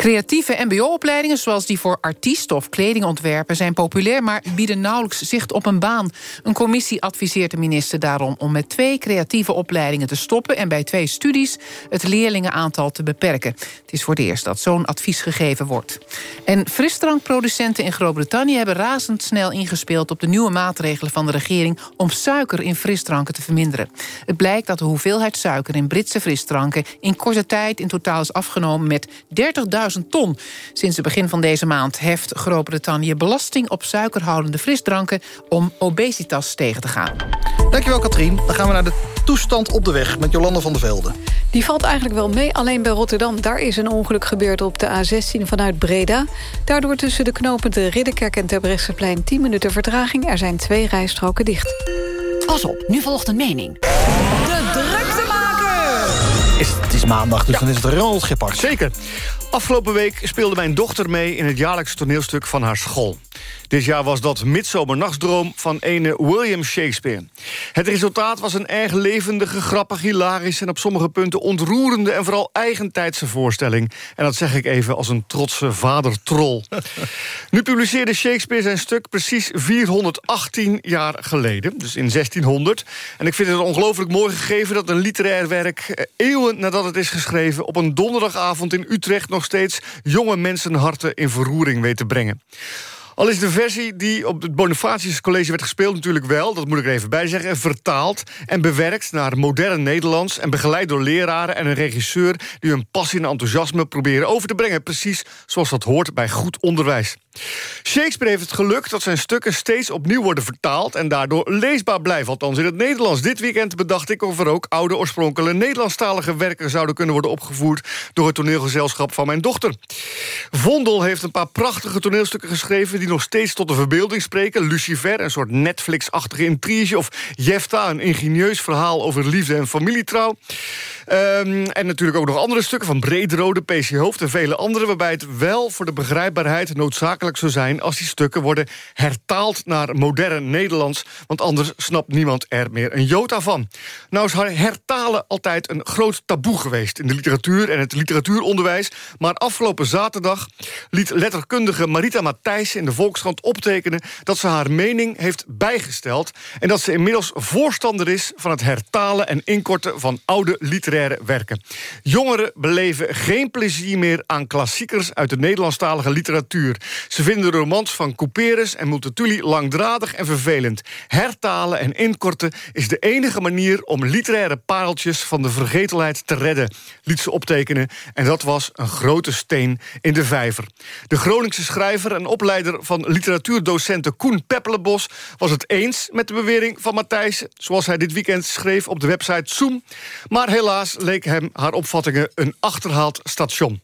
Creatieve mbo-opleidingen, zoals die voor artiesten of kledingontwerpen... zijn populair, maar bieden nauwelijks zicht op een baan. Een commissie adviseert de minister daarom om met twee creatieve opleidingen te stoppen... en bij twee studies het leerlingenaantal te beperken. Het is voor het eerst dat zo'n advies gegeven wordt. En frisdrankproducenten in Groot-Brittannië hebben razendsnel ingespeeld... op de nieuwe maatregelen van de regering om suiker in frisdranken te verminderen. Het blijkt dat de hoeveelheid suiker in Britse frisdranken... in korte tijd in totaal is afgenomen met 30.000 ton. Sinds het begin van deze maand heft Groot-Brittannië belasting op suikerhoudende frisdranken om obesitas tegen te gaan. Dankjewel Katrien. Dan gaan we naar de toestand op de weg met Jolanda van der Velde. Die valt eigenlijk wel mee, alleen bij Rotterdam. Daar is een ongeluk gebeurd op de A16 vanuit Breda. Daardoor tussen de knopen de Ridderkerk en Terbrechtseplein 10 minuten vertraging. Er zijn twee rijstroken dicht. Pas op, nu volgt een mening. De druktemaker! Is, het is maandag, dus dan is het Ronald gepakt. Zeker. Afgelopen week speelde mijn dochter mee in het jaarlijkse toneelstuk van haar school. Dit jaar was dat Midsomernachtsdroom van ene William Shakespeare. Het resultaat was een erg levendige, grappig, hilarisch... en op sommige punten ontroerende en vooral eigentijdse voorstelling. En dat zeg ik even als een trotse vader-troll. nu publiceerde Shakespeare zijn stuk precies 418 jaar geleden. Dus in 1600. En ik vind het een ongelooflijk mooi gegeven... dat een literair werk eh, eeuwen nadat het is geschreven... op een donderdagavond in Utrecht nog steeds jonge mensenharten in verroering weet te brengen. Al is de versie die op het Bonifatius College werd gespeeld natuurlijk wel... dat moet ik er even bij zeggen, vertaald en bewerkt naar modern Nederlands... en begeleid door leraren en een regisseur... die hun passie en enthousiasme proberen over te brengen. Precies zoals dat hoort bij goed onderwijs. Shakespeare heeft het geluk dat zijn stukken steeds opnieuw worden vertaald... en daardoor leesbaar blijven, althans in het Nederlands. Dit weekend bedacht ik of er ook oude oorspronkelijke Nederlandstalige werken... zouden kunnen worden opgevoerd door het toneelgezelschap van mijn dochter. Vondel heeft een paar prachtige toneelstukken geschreven... die nog steeds tot de verbeelding spreken. Lucifer, een soort Netflix-achtige intrige... of Jefta, een ingenieus verhaal over liefde en familietrouw. Um, en natuurlijk ook nog andere stukken van Brederode, PC Hoofd en vele andere... waarbij het wel voor de begrijpbaarheid noodzakelijk zou zijn... als die stukken worden hertaald naar modern Nederlands... want anders snapt niemand er meer een jota van. Nou is hertalen altijd een groot taboe geweest... in de literatuur en het literatuuronderwijs. Maar afgelopen zaterdag liet letterkundige Marita Matthijs... in de Volkskrant optekenen dat ze haar mening heeft bijgesteld... en dat ze inmiddels voorstander is van het hertalen en inkorten... van oude literaire werken. Jongeren beleven geen plezier meer aan klassiekers... uit de Nederlandstalige literatuur. Ze vinden de romans van Couperus en Multatuli langdradig en vervelend. Hertalen en inkorten is de enige manier om literaire pareltjes van de vergetelheid te redden, liet ze optekenen. En dat was een grote steen in de vijver. De Groningse schrijver en opleider van literatuurdocenten Koen Peppelenbos was het eens met de bewering van Matthijs, zoals hij dit weekend schreef op de website Zoom. Maar helaas leek hem haar opvattingen een achterhaald station.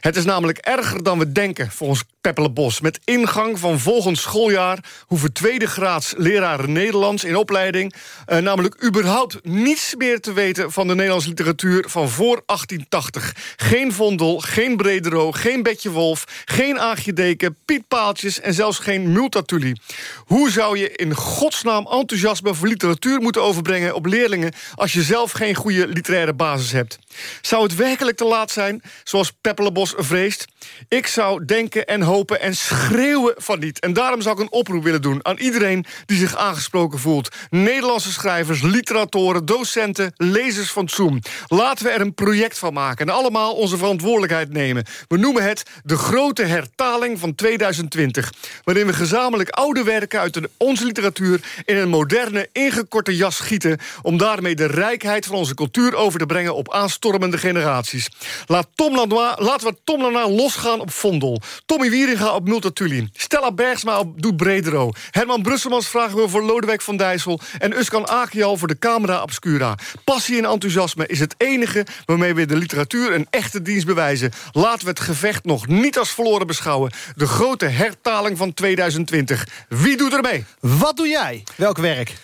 Het is namelijk erger dan we denken, volgens Peppele Bos. Met ingang van volgend schooljaar hoeven tweede graads leraren Nederlands in opleiding... Eh, namelijk überhaupt niets meer te weten van de Nederlandse literatuur van voor 1880. Geen Vondel, geen Bredero, geen Betje Wolf, geen Aagje Deken, Piet Paaltjes en zelfs geen Multatuli. Hoe zou je in godsnaam enthousiasme voor literatuur moeten overbrengen op leerlingen... als je zelf geen goede literaire basis hebt? Zou het werkelijk te laat zijn, zoals Peppele Bos vreest? Ik zou denken en hopen en schreeuwen van niet. En daarom zou ik een oproep willen doen aan iedereen die zich aangesproken voelt. Nederlandse schrijvers, literatoren, docenten, lezers van Zoom. Laten we er een project van maken en allemaal onze verantwoordelijkheid nemen. We noemen het de grote hertaling van 2020. Waarin we gezamenlijk oude werken uit onze literatuur... in een moderne, ingekorte jas gieten... om daarmee de rijkheid van onze cultuur over te brengen... op aanstormende generaties. Laat Tom laten we Tom Lanois losgaan op Vondel. Tommy Wieringa op Multatuli. Stella Bergsma op Doe Bredero. Herman Brusselmans vragen we voor Lodewijk van Dijssel. En Uskan Akial voor de Camera Obscura. Passie en enthousiasme is het enige waarmee we de literatuur een echte dienst bewijzen. Laten we het gevecht nog niet als verloren beschouwen. De grote hertaling van 2020. Wie doet er mee? Wat doe jij? Welk werk?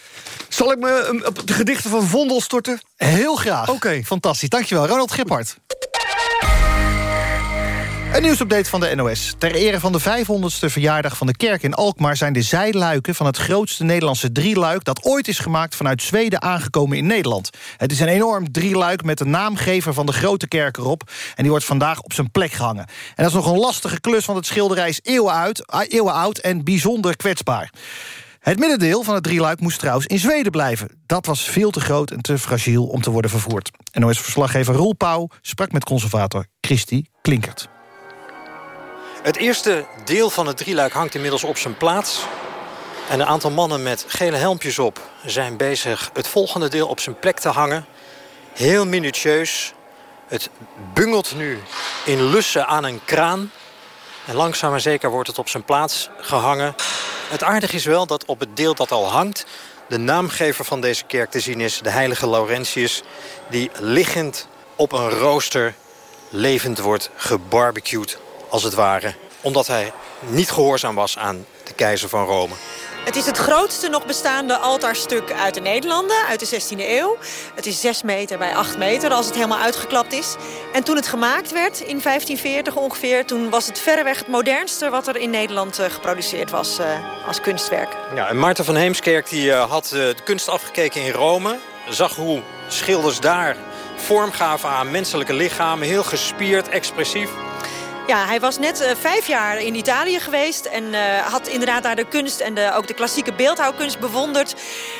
Zal ik me eh, op de gedichten van Vondel storten? Heel graag. Oké. Fantastisch. Dankjewel. Ronald Gippard. Een nieuwsupdate van de NOS. Ter ere van de 500ste verjaardag van de kerk in Alkmaar... zijn de zijluiken van het grootste Nederlandse drieluik... dat ooit is gemaakt vanuit Zweden aangekomen in Nederland. Het is een enorm drieluik met de naamgever van de grote kerk erop... en die wordt vandaag op zijn plek gehangen. En dat is nog een lastige klus, want het schilderij is eeuwen, eeuwen oud... en bijzonder kwetsbaar. Het middendeel van het drieluik moest trouwens in Zweden blijven. Dat was veel te groot en te fragiel om te worden vervoerd. NOS-verslaggever Roel Pauw sprak met conservator Christy Klinkert. Het eerste deel van het drieluik hangt inmiddels op zijn plaats. En een aantal mannen met gele helmpjes op zijn bezig het volgende deel op zijn plek te hangen. Heel minutieus. Het bungelt nu in lussen aan een kraan. En langzaam maar zeker wordt het op zijn plaats gehangen. Het aardige is wel dat op het deel dat al hangt... de naamgever van deze kerk te zien is, de heilige Laurentius... die liggend op een rooster levend wordt gebarbecued, als het ware. Omdat hij niet gehoorzaam was aan de keizer van Rome. Het is het grootste nog bestaande altaarstuk uit de Nederlanden, uit de 16e eeuw. Het is 6 meter bij 8 meter als het helemaal uitgeklapt is. En toen het gemaakt werd, in 1540 ongeveer... toen was het verreweg het modernste wat er in Nederland eh, geproduceerd was eh, als kunstwerk. Ja, en Maarten van Heemskerk die, eh, had de kunst afgekeken in Rome. Zag hoe schilders daar vorm gaven aan menselijke lichamen. Heel gespierd, expressief. Ja, hij was net eh, vijf jaar in Italië geweest... en eh, had inderdaad daar de kunst en de, ook de klassieke beeldhouwkunst bewonderd.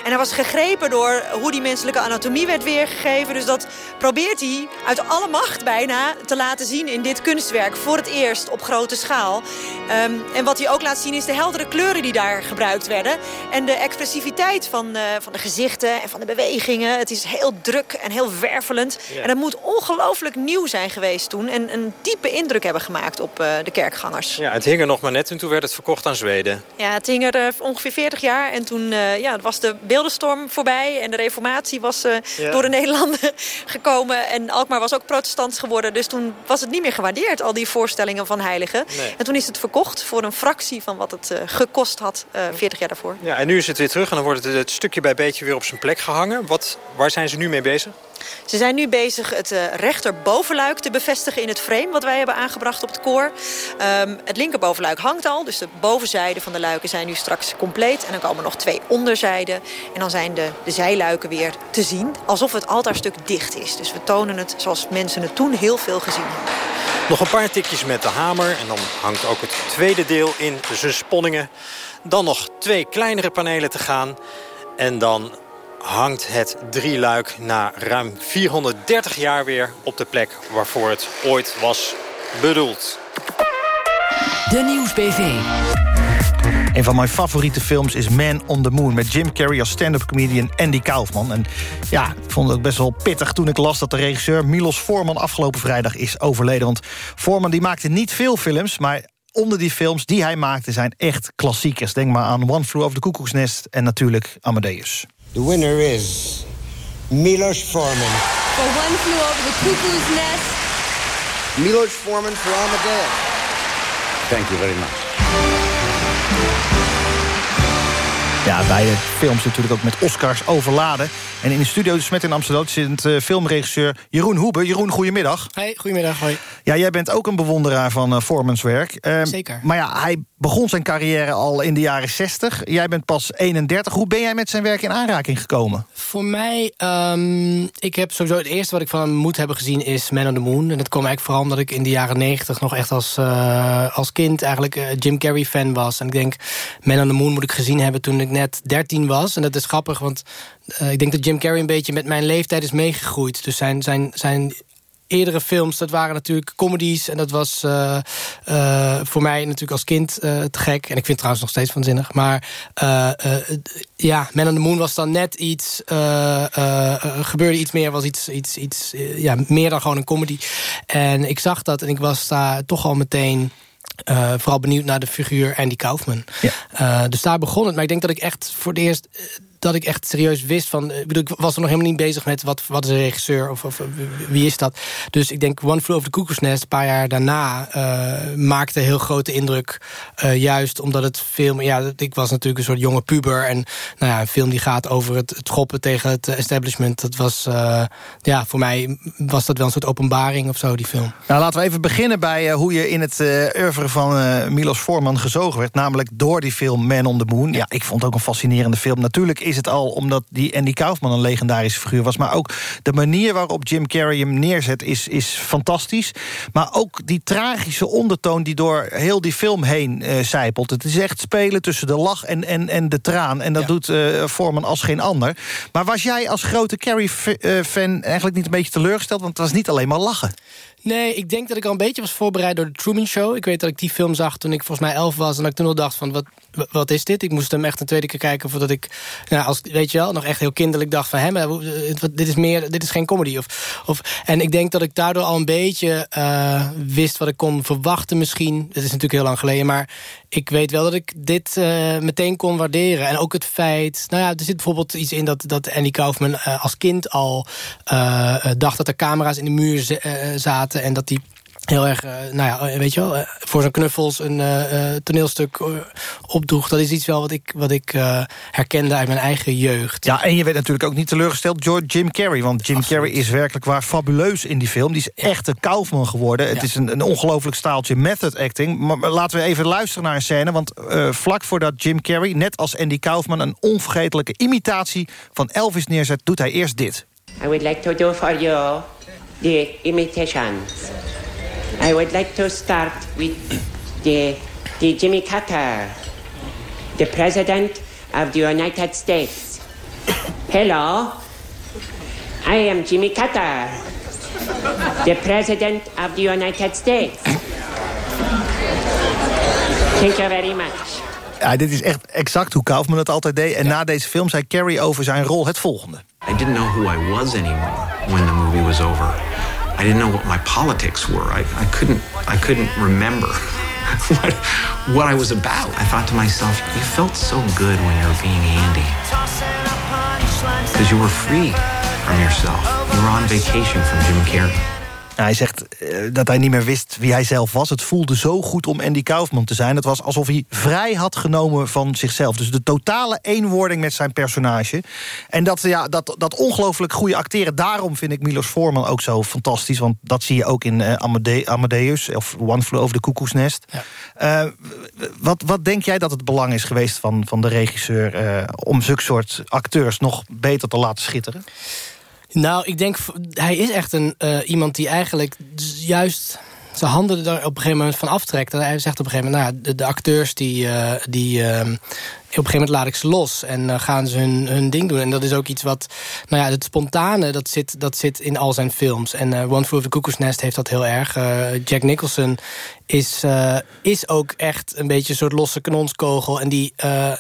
En hij was gegrepen door hoe die menselijke anatomie werd weergegeven. Dus dat probeert hij uit alle macht bijna te laten zien in dit kunstwerk. Voor het eerst op grote schaal. Ehm, en wat hij ook laat zien is de heldere kleuren die daar gebruikt werden. En de expressiviteit van, eh, van de gezichten en van de bewegingen. Het is heel druk en heel wervelend. Ja. En dat moet ongelooflijk nieuw zijn geweest toen. En een diepe indruk hebben gemaakt op eh, de kerkgangers. Ja, het hing er nog maar net en toen werd het verkocht aan Zweden. Ja, het hing er eh, ongeveer 40 jaar. En toen eh, ja, was de beeldenstorm voorbij. En de reformatie was Ja. door de Nederlanden gekomen. En Alkmaar was ook protestants geworden. Dus toen was het niet meer gewaardeerd, al die voorstellingen van heiligen. Nee. En toen is het verkocht voor een fractie van wat het gekost had eh 40 jaar daarvoor. Ja, en nu is het weer terug en dan wordt het, het stukje bij beetje weer op zijn plek gehangen. Wat, waar zijn ze nu mee bezig? Ze zijn nu bezig het eh, rechterbovenluik te bevestigen in het frame... wat wij hebben aangebracht op het koor. Ehm, het linkerbovenluik hangt al, dus de bovenzijden van de luiken zijn nu straks compleet. En dan komen nog twee onderzijden. En dan zijn de, de zijluiken weer te zien, alsof het altaarstuk dicht is. Dus we tonen het zoals mensen het toen heel veel gezien hebben. Nog een paar tikjes met de hamer en dan hangt ook het tweede deel in zijn sponningen. Dan nog twee kleinere panelen te gaan. En dan hangt het drieluik na ruim 430 jaar weer op de plek waarvoor het ooit was bedoeld. De Nieuwsbv. Een van mijn favoriete films is Man on the Moon... met Jim Carrey als stand-up comedian Andy Kaufman. En ja, ik vond het ook best wel pittig toen ik las... dat de regisseur Milos Forman afgelopen vrijdag is overleden. Want Forman die maakte niet veel films... maar onder die films die hij maakte zijn echt klassiekers. Denk maar aan One Flew Over the Cuckoo's Nest... en natuurlijk Amadeus. The winner is Milos Forman. For One Flew Over the Cuckoo's Nest, Milos Forman for Amadeus. Thank you very much. Ja, beide films natuurlijk ook met Oscars overladen. En in de studio dus met in Amsterdam zit uh, filmregisseur Jeroen Hoebe. Jeroen, goedemiddag. Hey, goedemiddag, hoi. Ja, jij bent ook een bewonderaar van uh, Formans werk. Uh, Zeker. Maar ja, hij begon zijn carrière al in de jaren 60. Jij bent pas 31. Hoe ben jij met zijn werk in aanraking gekomen? Voor mij, um, ik heb sowieso het eerste wat ik van hem moet hebben gezien is Man on the Moon. En dat kwam eigenlijk vooral omdat ik in de jaren 90 nog echt als, uh, als kind eigenlijk Jim Carrey fan was. En ik denk, Man on the Moon moet ik gezien hebben toen ik net 13 was. En dat is grappig, want ik denk dat Jim Carrey een beetje met mijn leeftijd is meegegroeid. Dus zijn, zijn, zijn eerdere films, dat waren natuurlijk comedies. En dat was uh, uh, voor mij natuurlijk als kind uh, te gek. En ik vind het trouwens nog steeds vanzinnig. Maar ja, Man on the Moon was dan net iets... gebeurde iets meer, was iets, iets, iets ja, meer dan gewoon een comedy. En ik zag dat en ik was daar toch al meteen... Uh, vooral benieuwd naar de figuur Andy Kaufman. Ja. Uh, dus daar begon het. Maar ik denk dat ik echt voor het eerst dat ik echt serieus wist van... Ik, bedoel, ik was er nog helemaal niet bezig met wat, wat is een regisseur of, of wie is dat. Dus ik denk One Flew Over the Cuckoo's Nest, een paar jaar daarna... Uh, maakte heel grote indruk. Juist omdat het film... Ja, ik was natuurlijk een soort jonge puber. En nou ja, een film die gaat over het, het schoppen tegen het establishment. Dat was, ja, voor mij was dat wel een soort openbaring of zo, die film. Nou, laten we even beginnen bij hoe je in het oeuvre van Milos Forman gezogen werd. Namelijk door die film Man on the Moon. Ja, ik vond het ook een fascinerende film. Natuurlijk is het al omdat die Andy Kaufman een legendarische figuur was... maar ook de manier waarop Jim Carrey hem neerzet is, is fantastisch. Maar ook die tragische ondertoon die door heel die film heen uh, zijpelt. Het is echt spelen tussen de lach en, en, en de traan. En dat ja. doet uh, Foreman als geen ander. Maar was jij als grote Carrey-fan eigenlijk niet een beetje teleurgesteld? Want het was niet alleen maar lachen. Nee, ik denk dat ik al een beetje was voorbereid door de Truman Show. Ik weet dat ik die film zag toen ik volgens mij elf was... en dat ik toen al dacht van, wat, wat is dit? Ik moest hem echt een tweede keer kijken voordat ik... Nou, als, weet je wel, nog echt heel kinderlijk dacht van... Hè, maar, dit is meer, dit is geen comedy. Of, of, en ik denk dat ik daardoor al een beetje uh, wist wat ik kon verwachten misschien. Het is natuurlijk heel lang geleden, maar ik weet wel dat ik dit meteen kon waarderen. En ook het feit... Nou ja, er zit bijvoorbeeld iets in dat, dat Andy Kaufman als kind al dacht... dat er camera's in de muur zaten en dat die heel erg, uh, nou ja, weet je wel, uh, voor zijn knuffels een uh, toneelstuk opdroeg. Dat is iets wel wat ik, wat ik herkende uit mijn eigen jeugd. Ja, en je werd natuurlijk ook niet teleurgesteld door Jim Carrey. Want Jim Absoluut. Carrey is werkelijk waar fabuleus in die film. Die is echt een Kaufman geworden. Ja. Het is een, een ongelooflijk staaltje method acting. Maar, maar, laten we even luisteren naar een scène. Want vlak voordat Jim Carrey, net als Andy Kaufman... een onvergetelijke imitatie van Elvis neerzet, doet hij eerst dit. I would like to do for you the imitations. I would like to start with the, the Jimmy Carter, the President of the United States. Hello, I am Jimmy Carter, the President of the United States. Thank you very much. Ja, dit is echt exact hoe Kaufman het altijd deed. En ja. na deze film zei Carrie over zijn rol het volgende. I didn't know who I was anymore when the movie was over. I didn't know what my politics were. I, I couldn't I couldn't remember what, what I was about. I thought to myself, you felt so good when you were being Andy. Because you were free from yourself. You were on vacation from Jim Carrey. Hij zegt uh, dat hij niet meer wist wie hij zelf was. Het voelde zo goed om Andy Kaufman te zijn. Het was alsof hij vrij had genomen van zichzelf. Dus de totale eenwording met zijn personage. En dat, ja, dat, dat ongelooflijk goede acteren. Daarom vind ik Milos Forman ook zo fantastisch. Want dat zie je ook in uh, Amade Amadeus. Of One Flew Over the Cuckoo's Nest. Ja. Uh, wat, wat denk jij dat het belang is geweest van, van de regisseur... om zulke soort acteurs nog beter te laten schitteren? Nou, ik denk, hij is echt een, uh, iemand die eigenlijk juist zijn handen er op een gegeven moment van aftrekt. En hij zegt op een gegeven moment, nou, de, de acteurs die, uh, die uh, op een gegeven moment laat ik ze los en uh, gaan ze hun, hun ding doen. En dat is ook iets wat, nou ja, het spontane, dat zit, dat zit in al zijn films. En One Flew Over the Cuckoo's Nest heeft dat heel erg. Uh, Jack Nicholson is, is ook echt een beetje een soort losse kanonskogel. En die,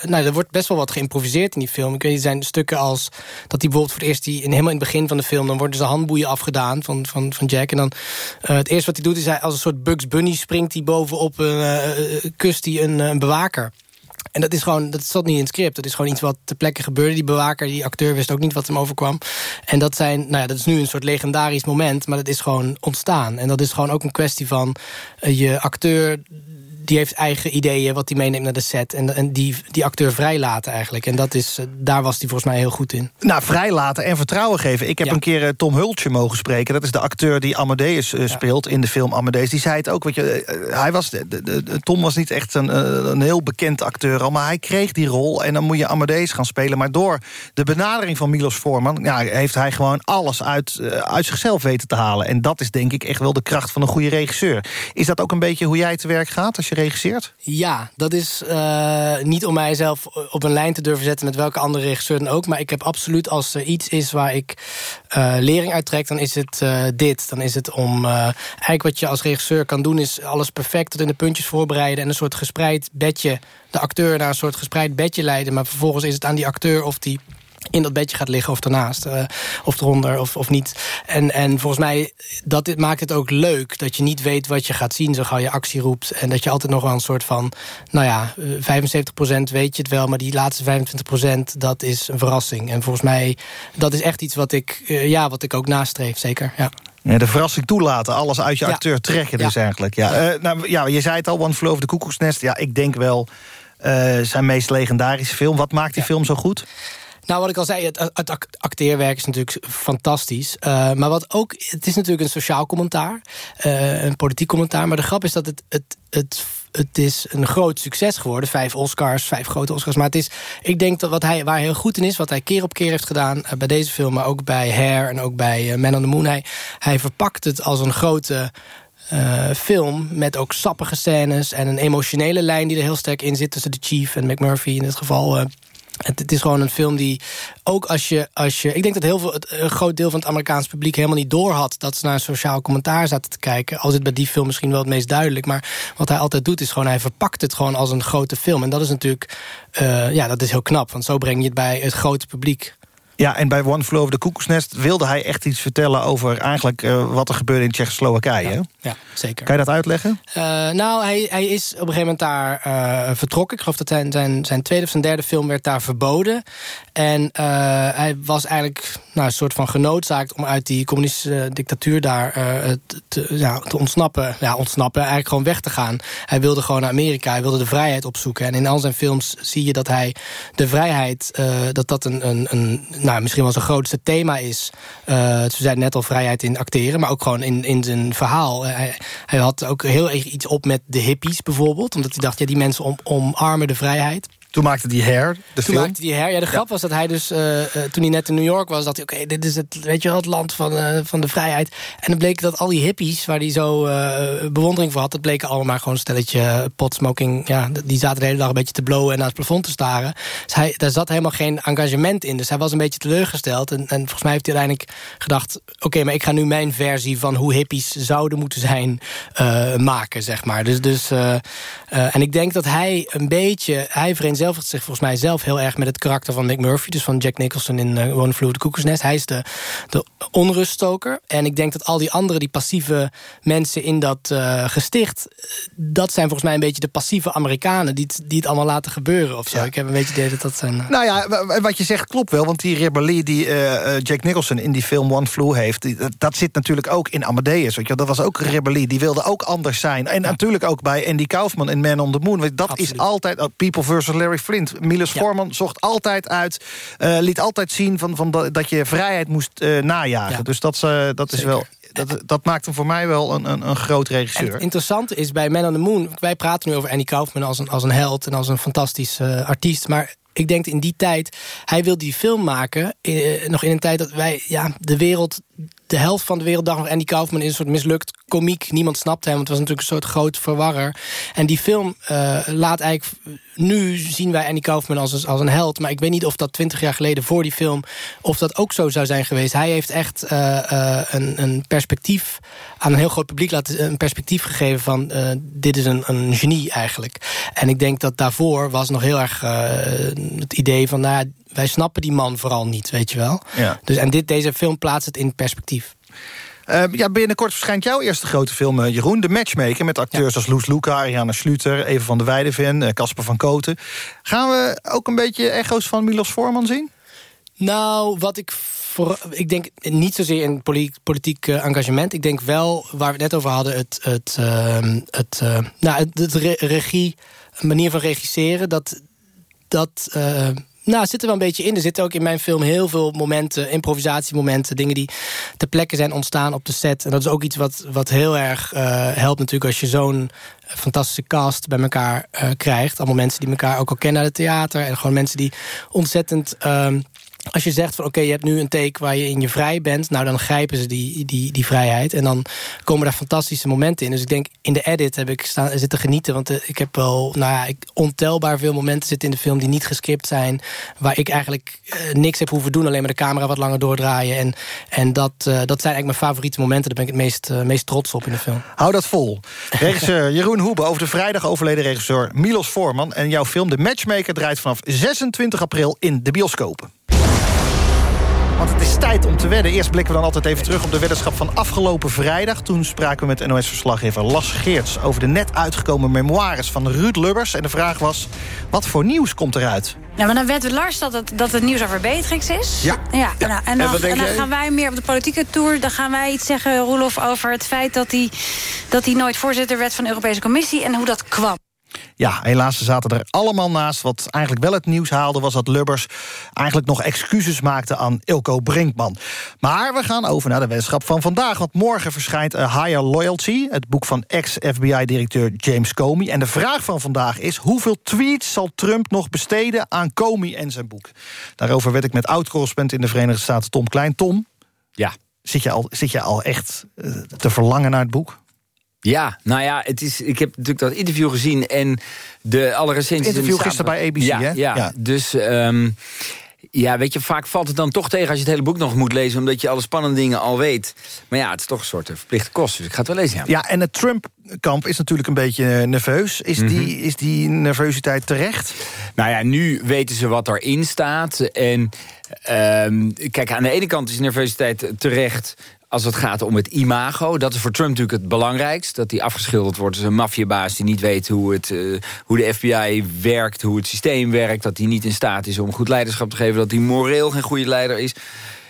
nou, er wordt best wel wat geïmproviseerd in die film. Ik weet, er zijn stukken als dat hij bijvoorbeeld voor het eerst, die, in, helemaal in het begin van de film, dan worden zijn handboeien afgedaan van, van, van Jack. En dan het eerste wat hij doet, is hij als een soort Bugs Bunny springt hij bovenop, kust hij een, een bewaker. En dat is gewoon, dat zat niet in het script. Dat is gewoon iets wat ter plekke gebeurde. Die bewaker, die acteur wist ook niet wat hem overkwam. En dat zijn, nou ja, dat is nu een soort legendarisch moment, maar dat is gewoon ontstaan. En dat is gewoon ook een kwestie van eh, je acteur die heeft eigen ideeën wat hij meeneemt naar de set. En, en die, die acteur vrijlaten eigenlijk. En dat is, eh, daar was hij volgens mij heel goed in. Nou, vrijlaten en vertrouwen geven. Ik heb een keer eh, Tom Hultje mogen spreken. Dat is de acteur die Amadeus eh, speelt in de film Amadeus. Die zei het ook, weet je, hij was, de, de- de- Tom was niet echt een, een heel bekend acteur al... maar hij kreeg die rol en dan moet je Amadeus gaan spelen. Maar door de benadering van Milos Forman... Ja, heeft hij gewoon alles uit, uit zichzelf weten te halen. En dat is denk ik echt wel de kracht van een goede regisseur. Is dat ook een beetje hoe jij te werk gaat als je regisseert? Ja, dat is eh, niet om mijzelf op een lijn te durven zetten... met welke andere regisseur dan ook. Maar ik heb absoluut, als er iets is waar ik eh, lering uit trek... dan is het eh, dit. Dan is het om... eigenlijk wat je als regisseur kan doen... is alles perfect tot in de puntjes voorbereiden... en een soort gespreid bedje... de acteur naar een soort gespreid bedje leiden... maar vervolgens is het aan die acteur of die in dat bedje gaat liggen of ernaast. eh, of eronder of, of niet. En, en volgens mij dat dit maakt het ook leuk. Dat je niet weet wat je gaat zien zo gauw je actie roept. En dat je altijd nog wel een soort van... Nou ja, eh, 75% weet je het wel. Maar die laatste 25% dat is een verrassing. En volgens mij dat is echt iets wat ik, eh, ja, wat ik ook nastreef. Zeker, ja. Ja, de verrassing toelaten, alles uit je Ja. acteur trekken dus Ja. eigenlijk. Ja. Eh, nou, ja, je zei het al, One Flew Over the Cuckoo's Nest. Ja, ik denk wel eh, zijn meest legendarische film. Wat maakt die film zo goed? Nou, wat ik al zei, het, het ac- acteerwerk is natuurlijk fantastisch. Eh, maar wat ook, het is natuurlijk een sociaal commentaar. eh, een politiek commentaar. Maar de grap is dat het, het, het, het is een groot succes geworden. Vijf Oscars, vijf grote Oscars. Maar het is, ik denk dat wat hij, waar hij heel goed in is... wat hij keer op keer heeft gedaan eh, bij deze film... maar ook bij Hair en ook bij Man on the Moon... hij, hij verpakt het als een grote... film met ook sappige scènes en een emotionele lijn die er heel sterk in zit tussen de Chief en McMurphy in dit geval. Het, is gewoon een film die ook als je, als je... Ik denk dat heel veel, een groot deel van het Amerikaans publiek helemaal niet doorhad... dat ze naar een sociaal commentaar zaten te kijken. Al het bij die film misschien wel het meest duidelijk. Maar wat hij altijd doet is gewoon... hij verpakt het gewoon als een grote film. En dat is natuurlijk... eh, ja, dat is heel knap. Want zo breng je het bij het grote publiek. Ja, en bij One Flew Over the Cuckoo's Nest wilde hij echt iets vertellen... over eigenlijk eh, wat er gebeurde in Tsjechoslowakije. hè? Ja, zeker. Kan je dat uitleggen? Eh, nou, hij, hij is op een gegeven moment daar eh, vertrokken. Ik geloof dat zijn, zijn, zijn tweede of zijn derde film werd daar verboden. En hij was eigenlijk nou, een soort van genoodzaakt... om uit die communistische dictatuur daar te, te- ja, te ontsnappen. Ja, ontsnappen, eigenlijk gewoon weg te gaan. Hij wilde gewoon naar Amerika, hij wilde de vrijheid opzoeken. En in al zijn films zie je dat hij de vrijheid... dat dat een, een, een, nou, misschien wel zijn grootste thema is. Eh ze zeiden net al vrijheid in acteren... maar ook gewoon in, in zijn verhaal. Hij, hij had ook heel erg iets op met de hippies bijvoorbeeld. Omdat hij dacht, ja, die mensen om, omarmen de vrijheid. Toen maakte die Hair, de toen film. maakte hij her. Ja, de grap was dat hij dus, eh, eh, toen hij net in New York was... dacht hij, oké, dit is het, weet je wel, het land van, eh, van de vrijheid. En dan bleek dat al die hippies, waar hij zo bewondering voor had... dat bleken allemaal maar gewoon een stelletje potsmoking. Ja, die zaten de hele dag een beetje te blowen en naar het plafond te staren. Dus hij, daar zat helemaal geen engagement in. Dus hij was een beetje teleurgesteld. En, en volgens mij heeft hij uiteindelijk gedacht... oké, maar ik ga nu mijn versie van hoe hippies zouden moeten zijn maken, zeg maar. Dus, dus, en ik denk dat hij een beetje... hij vereenzelvigt zich volgens mij zelf heel erg met het karakter van McMurphy... dus van Jack Nicholson in uh, One Flew Over the Cuckoo's Nest. Hij is de, de onruststoker. En ik denk dat al die andere, die passieve mensen in dat eh, gesticht... eh, dat zijn volgens mij een beetje de passieve Amerikanen... die het, die het allemaal laten gebeuren of zo. Ik heb een beetje het idee dat dat zijn... Nou ja, wat je zegt klopt wel. Want die rebellie die Jack Nicholson in die film One Flew heeft... die- dat, zit natuurlijk ook in Amadeus. Weet je? Dat was ook een rebellie. Die wilde ook anders zijn. En natuurlijk ook bij Andy Kaufman in Man on the Moon. Dat is altijd... oh, People versus Larry Flint. Milos Forman zocht altijd uit... eh, liet altijd zien van, van dat, dat je vrijheid moest eh, najagen. Dus dat, eh, dat is wel... Dat, dat maakt hem voor mij wel een, een, een groot En regisseur. het interessante is bij Man on the Moon... wij praten nu over Andy Kaufman als een, als een held... en als een fantastisch artiest, maar... Ik denk in die tijd, hij wilde die film maken... eh, nog in een tijd dat wij, ja, de wereld... de helft van de wereld dacht nog... Andy Kaufman is een soort mislukt komiek. Niemand snapte hem, het was natuurlijk een soort groot verwarrer. En die film eh, laat eigenlijk... Nu zien wij Andy Kaufman als, een- als een held... maar ik weet niet of dat twintig jaar geleden voor die film... of dat ook zo zou zijn geweest. Hij heeft echt eh, eh, een, een perspectief aan een heel groot publiek... laten, een perspectief gegeven van... dit is een, een genie eigenlijk. En ik denk dat daarvoor was nog heel erg het idee van... Nou, wij snappen die man vooral niet, weet je wel. Ja. Dus, en dit, deze film plaatst het in perspectief. Uh, ja, binnenkort verschijnt jouw eerste grote film, uh, Jeroen. De Matchmaker, met acteurs als Loes Luca, Ariana Schluter... Even van de Weideven, uh, Casper van Koten. Gaan we ook een beetje echo's van Milos Voorman zien? Nou, wat ik voor, ik denk niet zozeer in politiek uh, engagement. Ik denk wel, waar we het net over hadden... het, het, uh, het, uh, nou, het, het regie, manier van regisseren... dat, dat nou, zit er wel een beetje in. Er zitten ook in mijn film heel veel momenten, improvisatiemomenten... dingen die ter plekke zijn ontstaan op de set. En dat is ook iets wat, wat heel erg helpt natuurlijk... als je zo'n fantastische cast bij elkaar krijgt. Allemaal mensen die elkaar ook al kennen uit het theater... en gewoon mensen die ontzettend... Ehm, als je zegt van oké, je hebt nu een take waar je in je vrij bent... nou dan grijpen ze die, die, die vrijheid. En dan komen daar fantastische momenten in. Dus ik denk, in de edit heb ik staan, zitten genieten. Want eh, ik heb wel nou ja, ik, ontelbaar veel momenten zitten in de film... die niet geskipt zijn. Waar ik eigenlijk uh, niks heb hoeven doen. Alleen maar de camera wat langer doordraaien. En, en dat, uh, dat zijn eigenlijk mijn favoriete momenten. Daar ben ik het meest, meest trots op in de film. Hou dat vol. Regisseur Jeroen Hoebe over de vrijdag overleden regisseur Milos Voorman. En jouw film De Matchmaker draait vanaf 26 april in de bioscopen. Want het is tijd om te wedden. Eerst blikken we dan altijd even terug op de weddenschap van afgelopen vrijdag. Toen spraken we met NOS-verslaggever Las Geerts... over de net uitgekomen memoires van Ruud Lubbers. En de vraag was, wat voor nieuws komt eruit? Ja, maar dan weten we Lars dat het, dat het nieuws over Beatrix is. Ja. ja, Nou, en dan, en dan gaan wij meer op de politieke tour. Dan gaan wij iets zeggen, Roelof, over het feit dat hij, dat hij nooit voorzitter werd van de Europese Commissie... en hoe dat kwam. Ja, helaas ze zaten er allemaal naast. Wat eigenlijk wel het nieuws haalde was dat Lubbers... eigenlijk nog excuses maakte aan Ilko Brinkman. Maar we gaan over naar de weddenschap van vandaag. Want morgen verschijnt A Higher Loyalty... het boek van ex-FBI-directeur James Comey. En de vraag van vandaag is... hoeveel tweets zal Trump nog besteden aan Comey en zijn boek? Daarover werd ik met oud-correspondent in de Verenigde Staten Tom Klein. Tom, ja. zit, je al, zit je al echt uh, te verlangen naar het boek? Ja, nou ja, het is, ik heb natuurlijk dat interview gezien en de alle recensies... Interview gisteren bij ABC, ja, hè? Ja, ja. dus... Um, ja, weet je, vaak valt het dan toch tegen als je het hele boek nog moet lezen... omdat je alle spannende dingen al weet. Maar ja, het is toch een soort verplichte kost, dus ik ga het wel lezen. Ja, ja en het Trump-kamp is natuurlijk een beetje nerveus. Is, mm -hmm. die, is die nervositeit terecht? Nou ja, nu weten ze wat erin staat. En um, kijk, aan de ene kant is nervositeit terecht als het gaat om het imago. Dat is voor Trump natuurlijk het belangrijkst. Dat hij afgeschilderd wordt als een maffiabaas die niet weet hoe, het, uh, hoe de FBI werkt, hoe het systeem werkt. Dat hij niet in staat is om goed leiderschap te geven. Dat hij moreel geen goede leider is.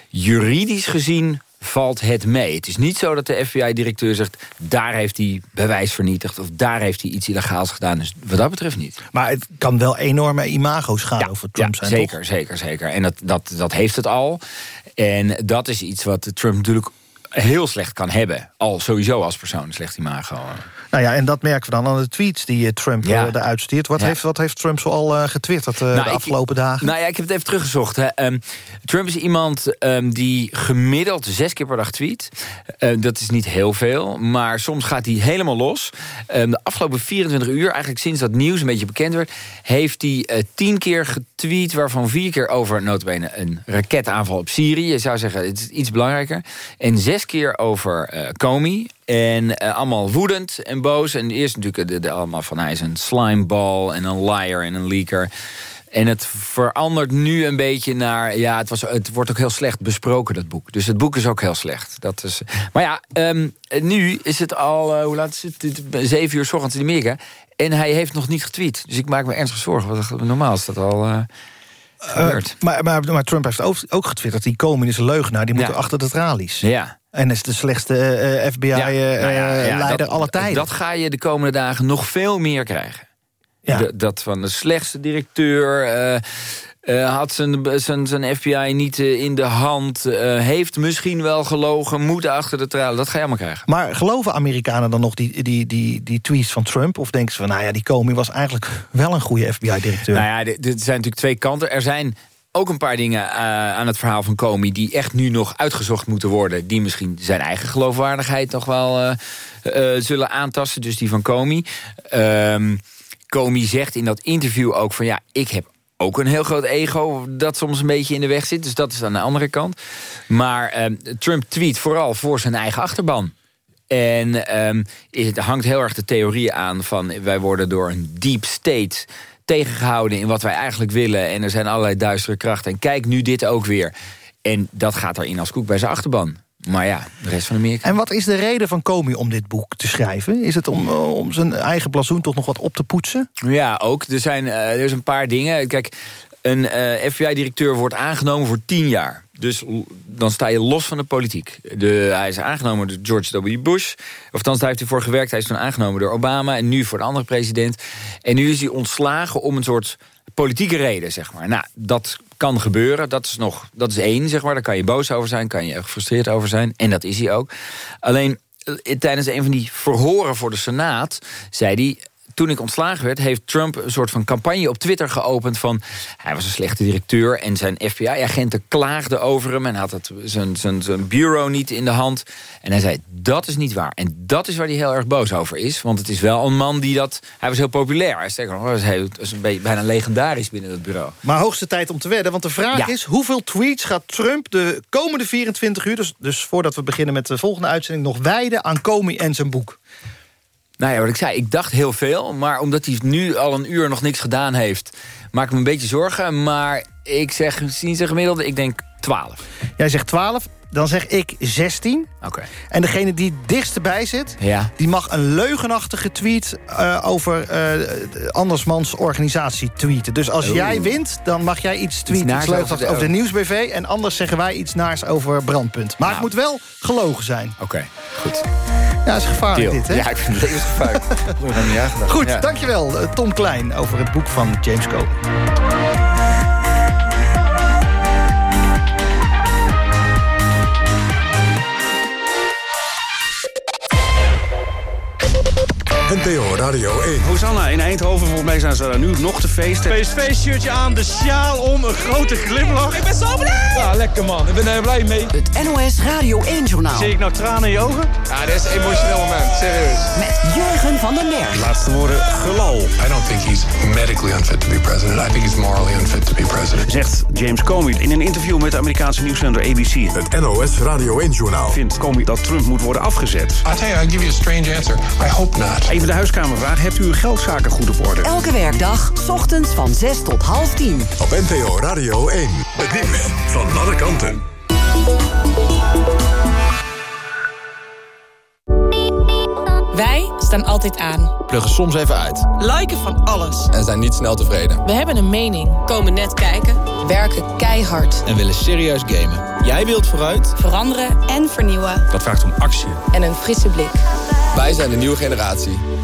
Juridisch gezien valt het mee. Het is niet zo dat de FBI-directeur zegt... daar heeft hij bewijs vernietigd... of daar heeft hij iets illegaals gedaan. Dus wat dat betreft niet. Maar het kan wel enorme imago's gaan ja, over Trump ja, zijn, zeker, toch? zeker, zeker. En dat, dat, dat heeft het al. En dat is iets wat Trump natuurlijk heel slecht kan hebben. Al sowieso als persoon slecht imago. Nou ja, en dat merken we dan aan de tweets die Trump ja. uh, eruit stuurt. Wat, ja. heeft, wat heeft Trump zoal uh, getwitterd uh, nou, de afgelopen ik, dagen? Nou ja, ik heb het even teruggezocht. Hè. Um, Trump is iemand um, die gemiddeld zes keer per dag tweet. Uh, dat is niet heel veel, maar soms gaat hij helemaal los. Um, de afgelopen 24 uur, eigenlijk sinds dat nieuws een beetje bekend werd... heeft hij tien keer getweet, waarvan vier keer over notabene een raketaanval op Syrië. Je zou zeggen, het is iets belangrijker. En zes keer over uh, Comey. En uh, allemaal woedend en boos. En eerst natuurlijk de, de, allemaal van hij is een slimeball en een liar en een leaker. En het verandert nu een beetje naar... ja, het, was, het wordt ook heel slecht besproken, dat boek. Dus het boek is ook heel slecht. Dat is, maar ja, um, nu is het al... Uh, hoe laat is het? Zeven uur s ochtends in Amerika. En hij heeft nog niet getweet. Dus ik maak me ernstig zorgen. Want normaal is dat al... Uh, uh, maar, maar, maar, Trump heeft ook, ook getwitterd... die komen is een leugenaar, die moeten ja. achter de tralies. Ja. En is de slechtste uh, FBI-leider ja, nou ja, uh, aller tijden. Dat ga je de komende dagen nog veel meer krijgen. De, dat van de slechtste directeur... Uh, had zijn, zijn, zijn FBI niet uh, in de hand. Uh, heeft misschien wel gelogen. Moet achter de tralen. Dat ga je allemaal krijgen. Maar geloven Amerikanen dan nog die, die, die, die tweets van Trump? Of denken ze van, nou ja, die Comey was eigenlijk wel een goede FBI-directeur? Nou ja, er zijn natuurlijk twee kanten. Er zijn ook een paar dingen uh, aan het verhaal van Comey... die echt nu nog uitgezocht moeten worden. Die misschien zijn eigen geloofwaardigheid nog wel uh, uh, zullen aantasten. Dus die van Comey. Um, Comey zegt in dat interview ook van... ja, ik heb ook een heel groot ego dat soms een beetje in de weg zit. Dus dat is aan de andere kant. Maar um, Trump tweet vooral voor zijn eigen achterban. En um, het hangt heel erg de theorie aan van... wij worden door een deep state tegengehouden in wat wij eigenlijk willen. En er zijn allerlei duistere krachten. En kijk nu dit ook weer. En dat gaat erin als koek bij zijn achterban. Maar ja, de rest van Amerika... En wat is de reden van Comey om dit boek te schrijven? Is het om, eh, om zijn eigen blazoen toch nog wat op te poetsen? Ja, ook. Er zijn, uh, er is een paar dingen. Kijk, een uh, FBI-directeur wordt aangenomen voor tien jaar. Dus dan sta je los van de politiek. De, hij is aangenomen door George W. Bush. Of daar heeft hij voor gewerkt. Hij is toen aangenomen door Obama. En nu voor de andere president. En nu is hij ontslagen om een soort politieke reden, zeg maar. Nou, dat kan gebeuren. Dat is, nog, dat is één, zeg maar. Daar kan je boos over zijn, kan je gefrustreerd over zijn. En dat is hij ook. Alleen, eh, tijdens een van die verhoren voor de Senaat... zei hij, toen ik ontslagen werd, heeft Trump een soort van campagne op Twitter geopend van hij was een slechte directeur en zijn FBI-agenten klaagden over hem en had het, zijn, zijn, zijn bureau niet in de hand. En hij zei, dat is niet waar. En dat is waar hij heel erg boos over is, want het is wel een man die dat... Hij was heel populair, hij sterker nog, was, heel, was een beetje, bijna legendarisch binnen het bureau. Maar hoogste tijd om te wedden, want de vraag is... hoeveel tweets gaat Trump de komende 24 uur... Dus, dus voordat we beginnen met de volgende uitzending... nog wijden aan Comey en zijn boek? Nou ja, wat ik zei, ik dacht heel veel. Maar omdat hij nu al een uur nog niks gedaan heeft... maak ik me een beetje zorgen. Maar ik zeg, zien ze gemiddelde, ik denk 12. Jij zegt 12 dan zeg ik 16. Oké. En degene die het dichtst bij zit... Ja. die mag een leugenachtige tweet uh, over uh, andersmans organisatie tweeten. Dus als jij wint, dan mag jij iets tweeten. Iets over, de, over de Nieuwsbv. En anders zeggen wij iets naars over Brandpunt. Maar het moet wel gelogen zijn. Oké, goed. Ja, is gevaarlijk dit, hè? Ja, ik vind het gevaarlijk. Goed, ja. dankjewel eh, Tom Klein over het boek van James Cole. NPO Radio 1. Hosanna in Eindhoven, volgens mij zijn ze daar nu nog te feesten. PSV-shirtje aan, de sjaal om, een grote glimlach. Ik ben zo blij! Ja, lekker man, ik ben er blij mee. Het NOS Radio 1-journaal. Zie ik nou tranen in je ogen? Ja, dit is een emotioneel moment, serieus. Met Jurgen van den Berg. Laatste woorden, gelal. I don't think he's medically unfit to be president. I think he's morally unfit to be president. Zegt James Comey in een interview met de Amerikaanse nieuwszender ABC. Het NOS Radio 1-journaal. Vindt Comey dat Trump moet worden afgezet? I'll tell you, I'll give you a strange answer. I hope not. Even de huiskamervraag. Hebt u uw geldzaken goed op orde? Elke werkdag, ochtends van 6 tot half 10. Op NPO Radio 1. Het nieuws van alle kanten. Wij staan altijd aan. Pluggen soms even uit. Liken van alles. En zijn niet snel tevreden. We hebben een mening. Komen net kijken. Werken keihard. En willen serieus gamen. Jij wilt vooruit. Veranderen en vernieuwen. Dat vraagt om actie. En een frisse blik. Wij zijn de nieuwe generatie.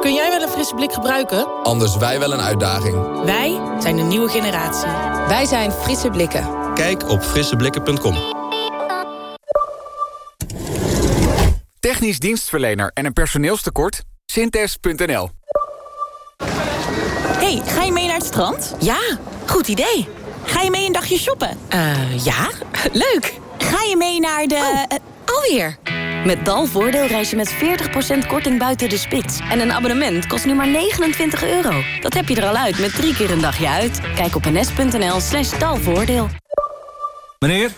Kun jij wel een frisse blik gebruiken? Anders wij wel een uitdaging. Wij zijn de nieuwe generatie. Wij zijn Frisse Blikken. Kijk op frisseblikken.com. Technisch dienstverlener en een personeelstekort? Synthes.nl hey, ga je mee naar het strand? Ja, goed idee. Ga je mee een dagje shoppen? Uh, ja, leuk. Ga je mee naar de... Oh, alweer. Met Dalvoordeel reis je met 40% korting buiten de spits. En een abonnement kost nu maar 29 euro. Dat heb je er al uit met drie keer een dagje uit. Kijk op ns.nl slash dalvoordeel. Meneer?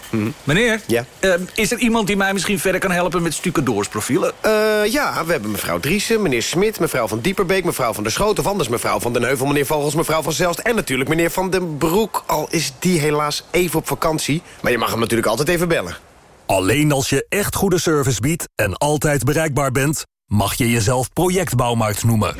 Meneer? Ja? Uh, is er iemand die mij misschien verder kan helpen met stucadoorsprofielen? Uh, ja, we hebben mevrouw Driessen, meneer Smit, mevrouw van Dieperbeek... mevrouw van der Schoot of anders mevrouw van den Heuvel, meneer Vogels... mevrouw van Zelst en natuurlijk meneer Van den Broek. Al is die helaas even op vakantie. Maar je mag hem natuurlijk altijd even bellen. Alleen als je echt goede service biedt en altijd bereikbaar bent... mag je jezelf projectbouwmarkt noemen.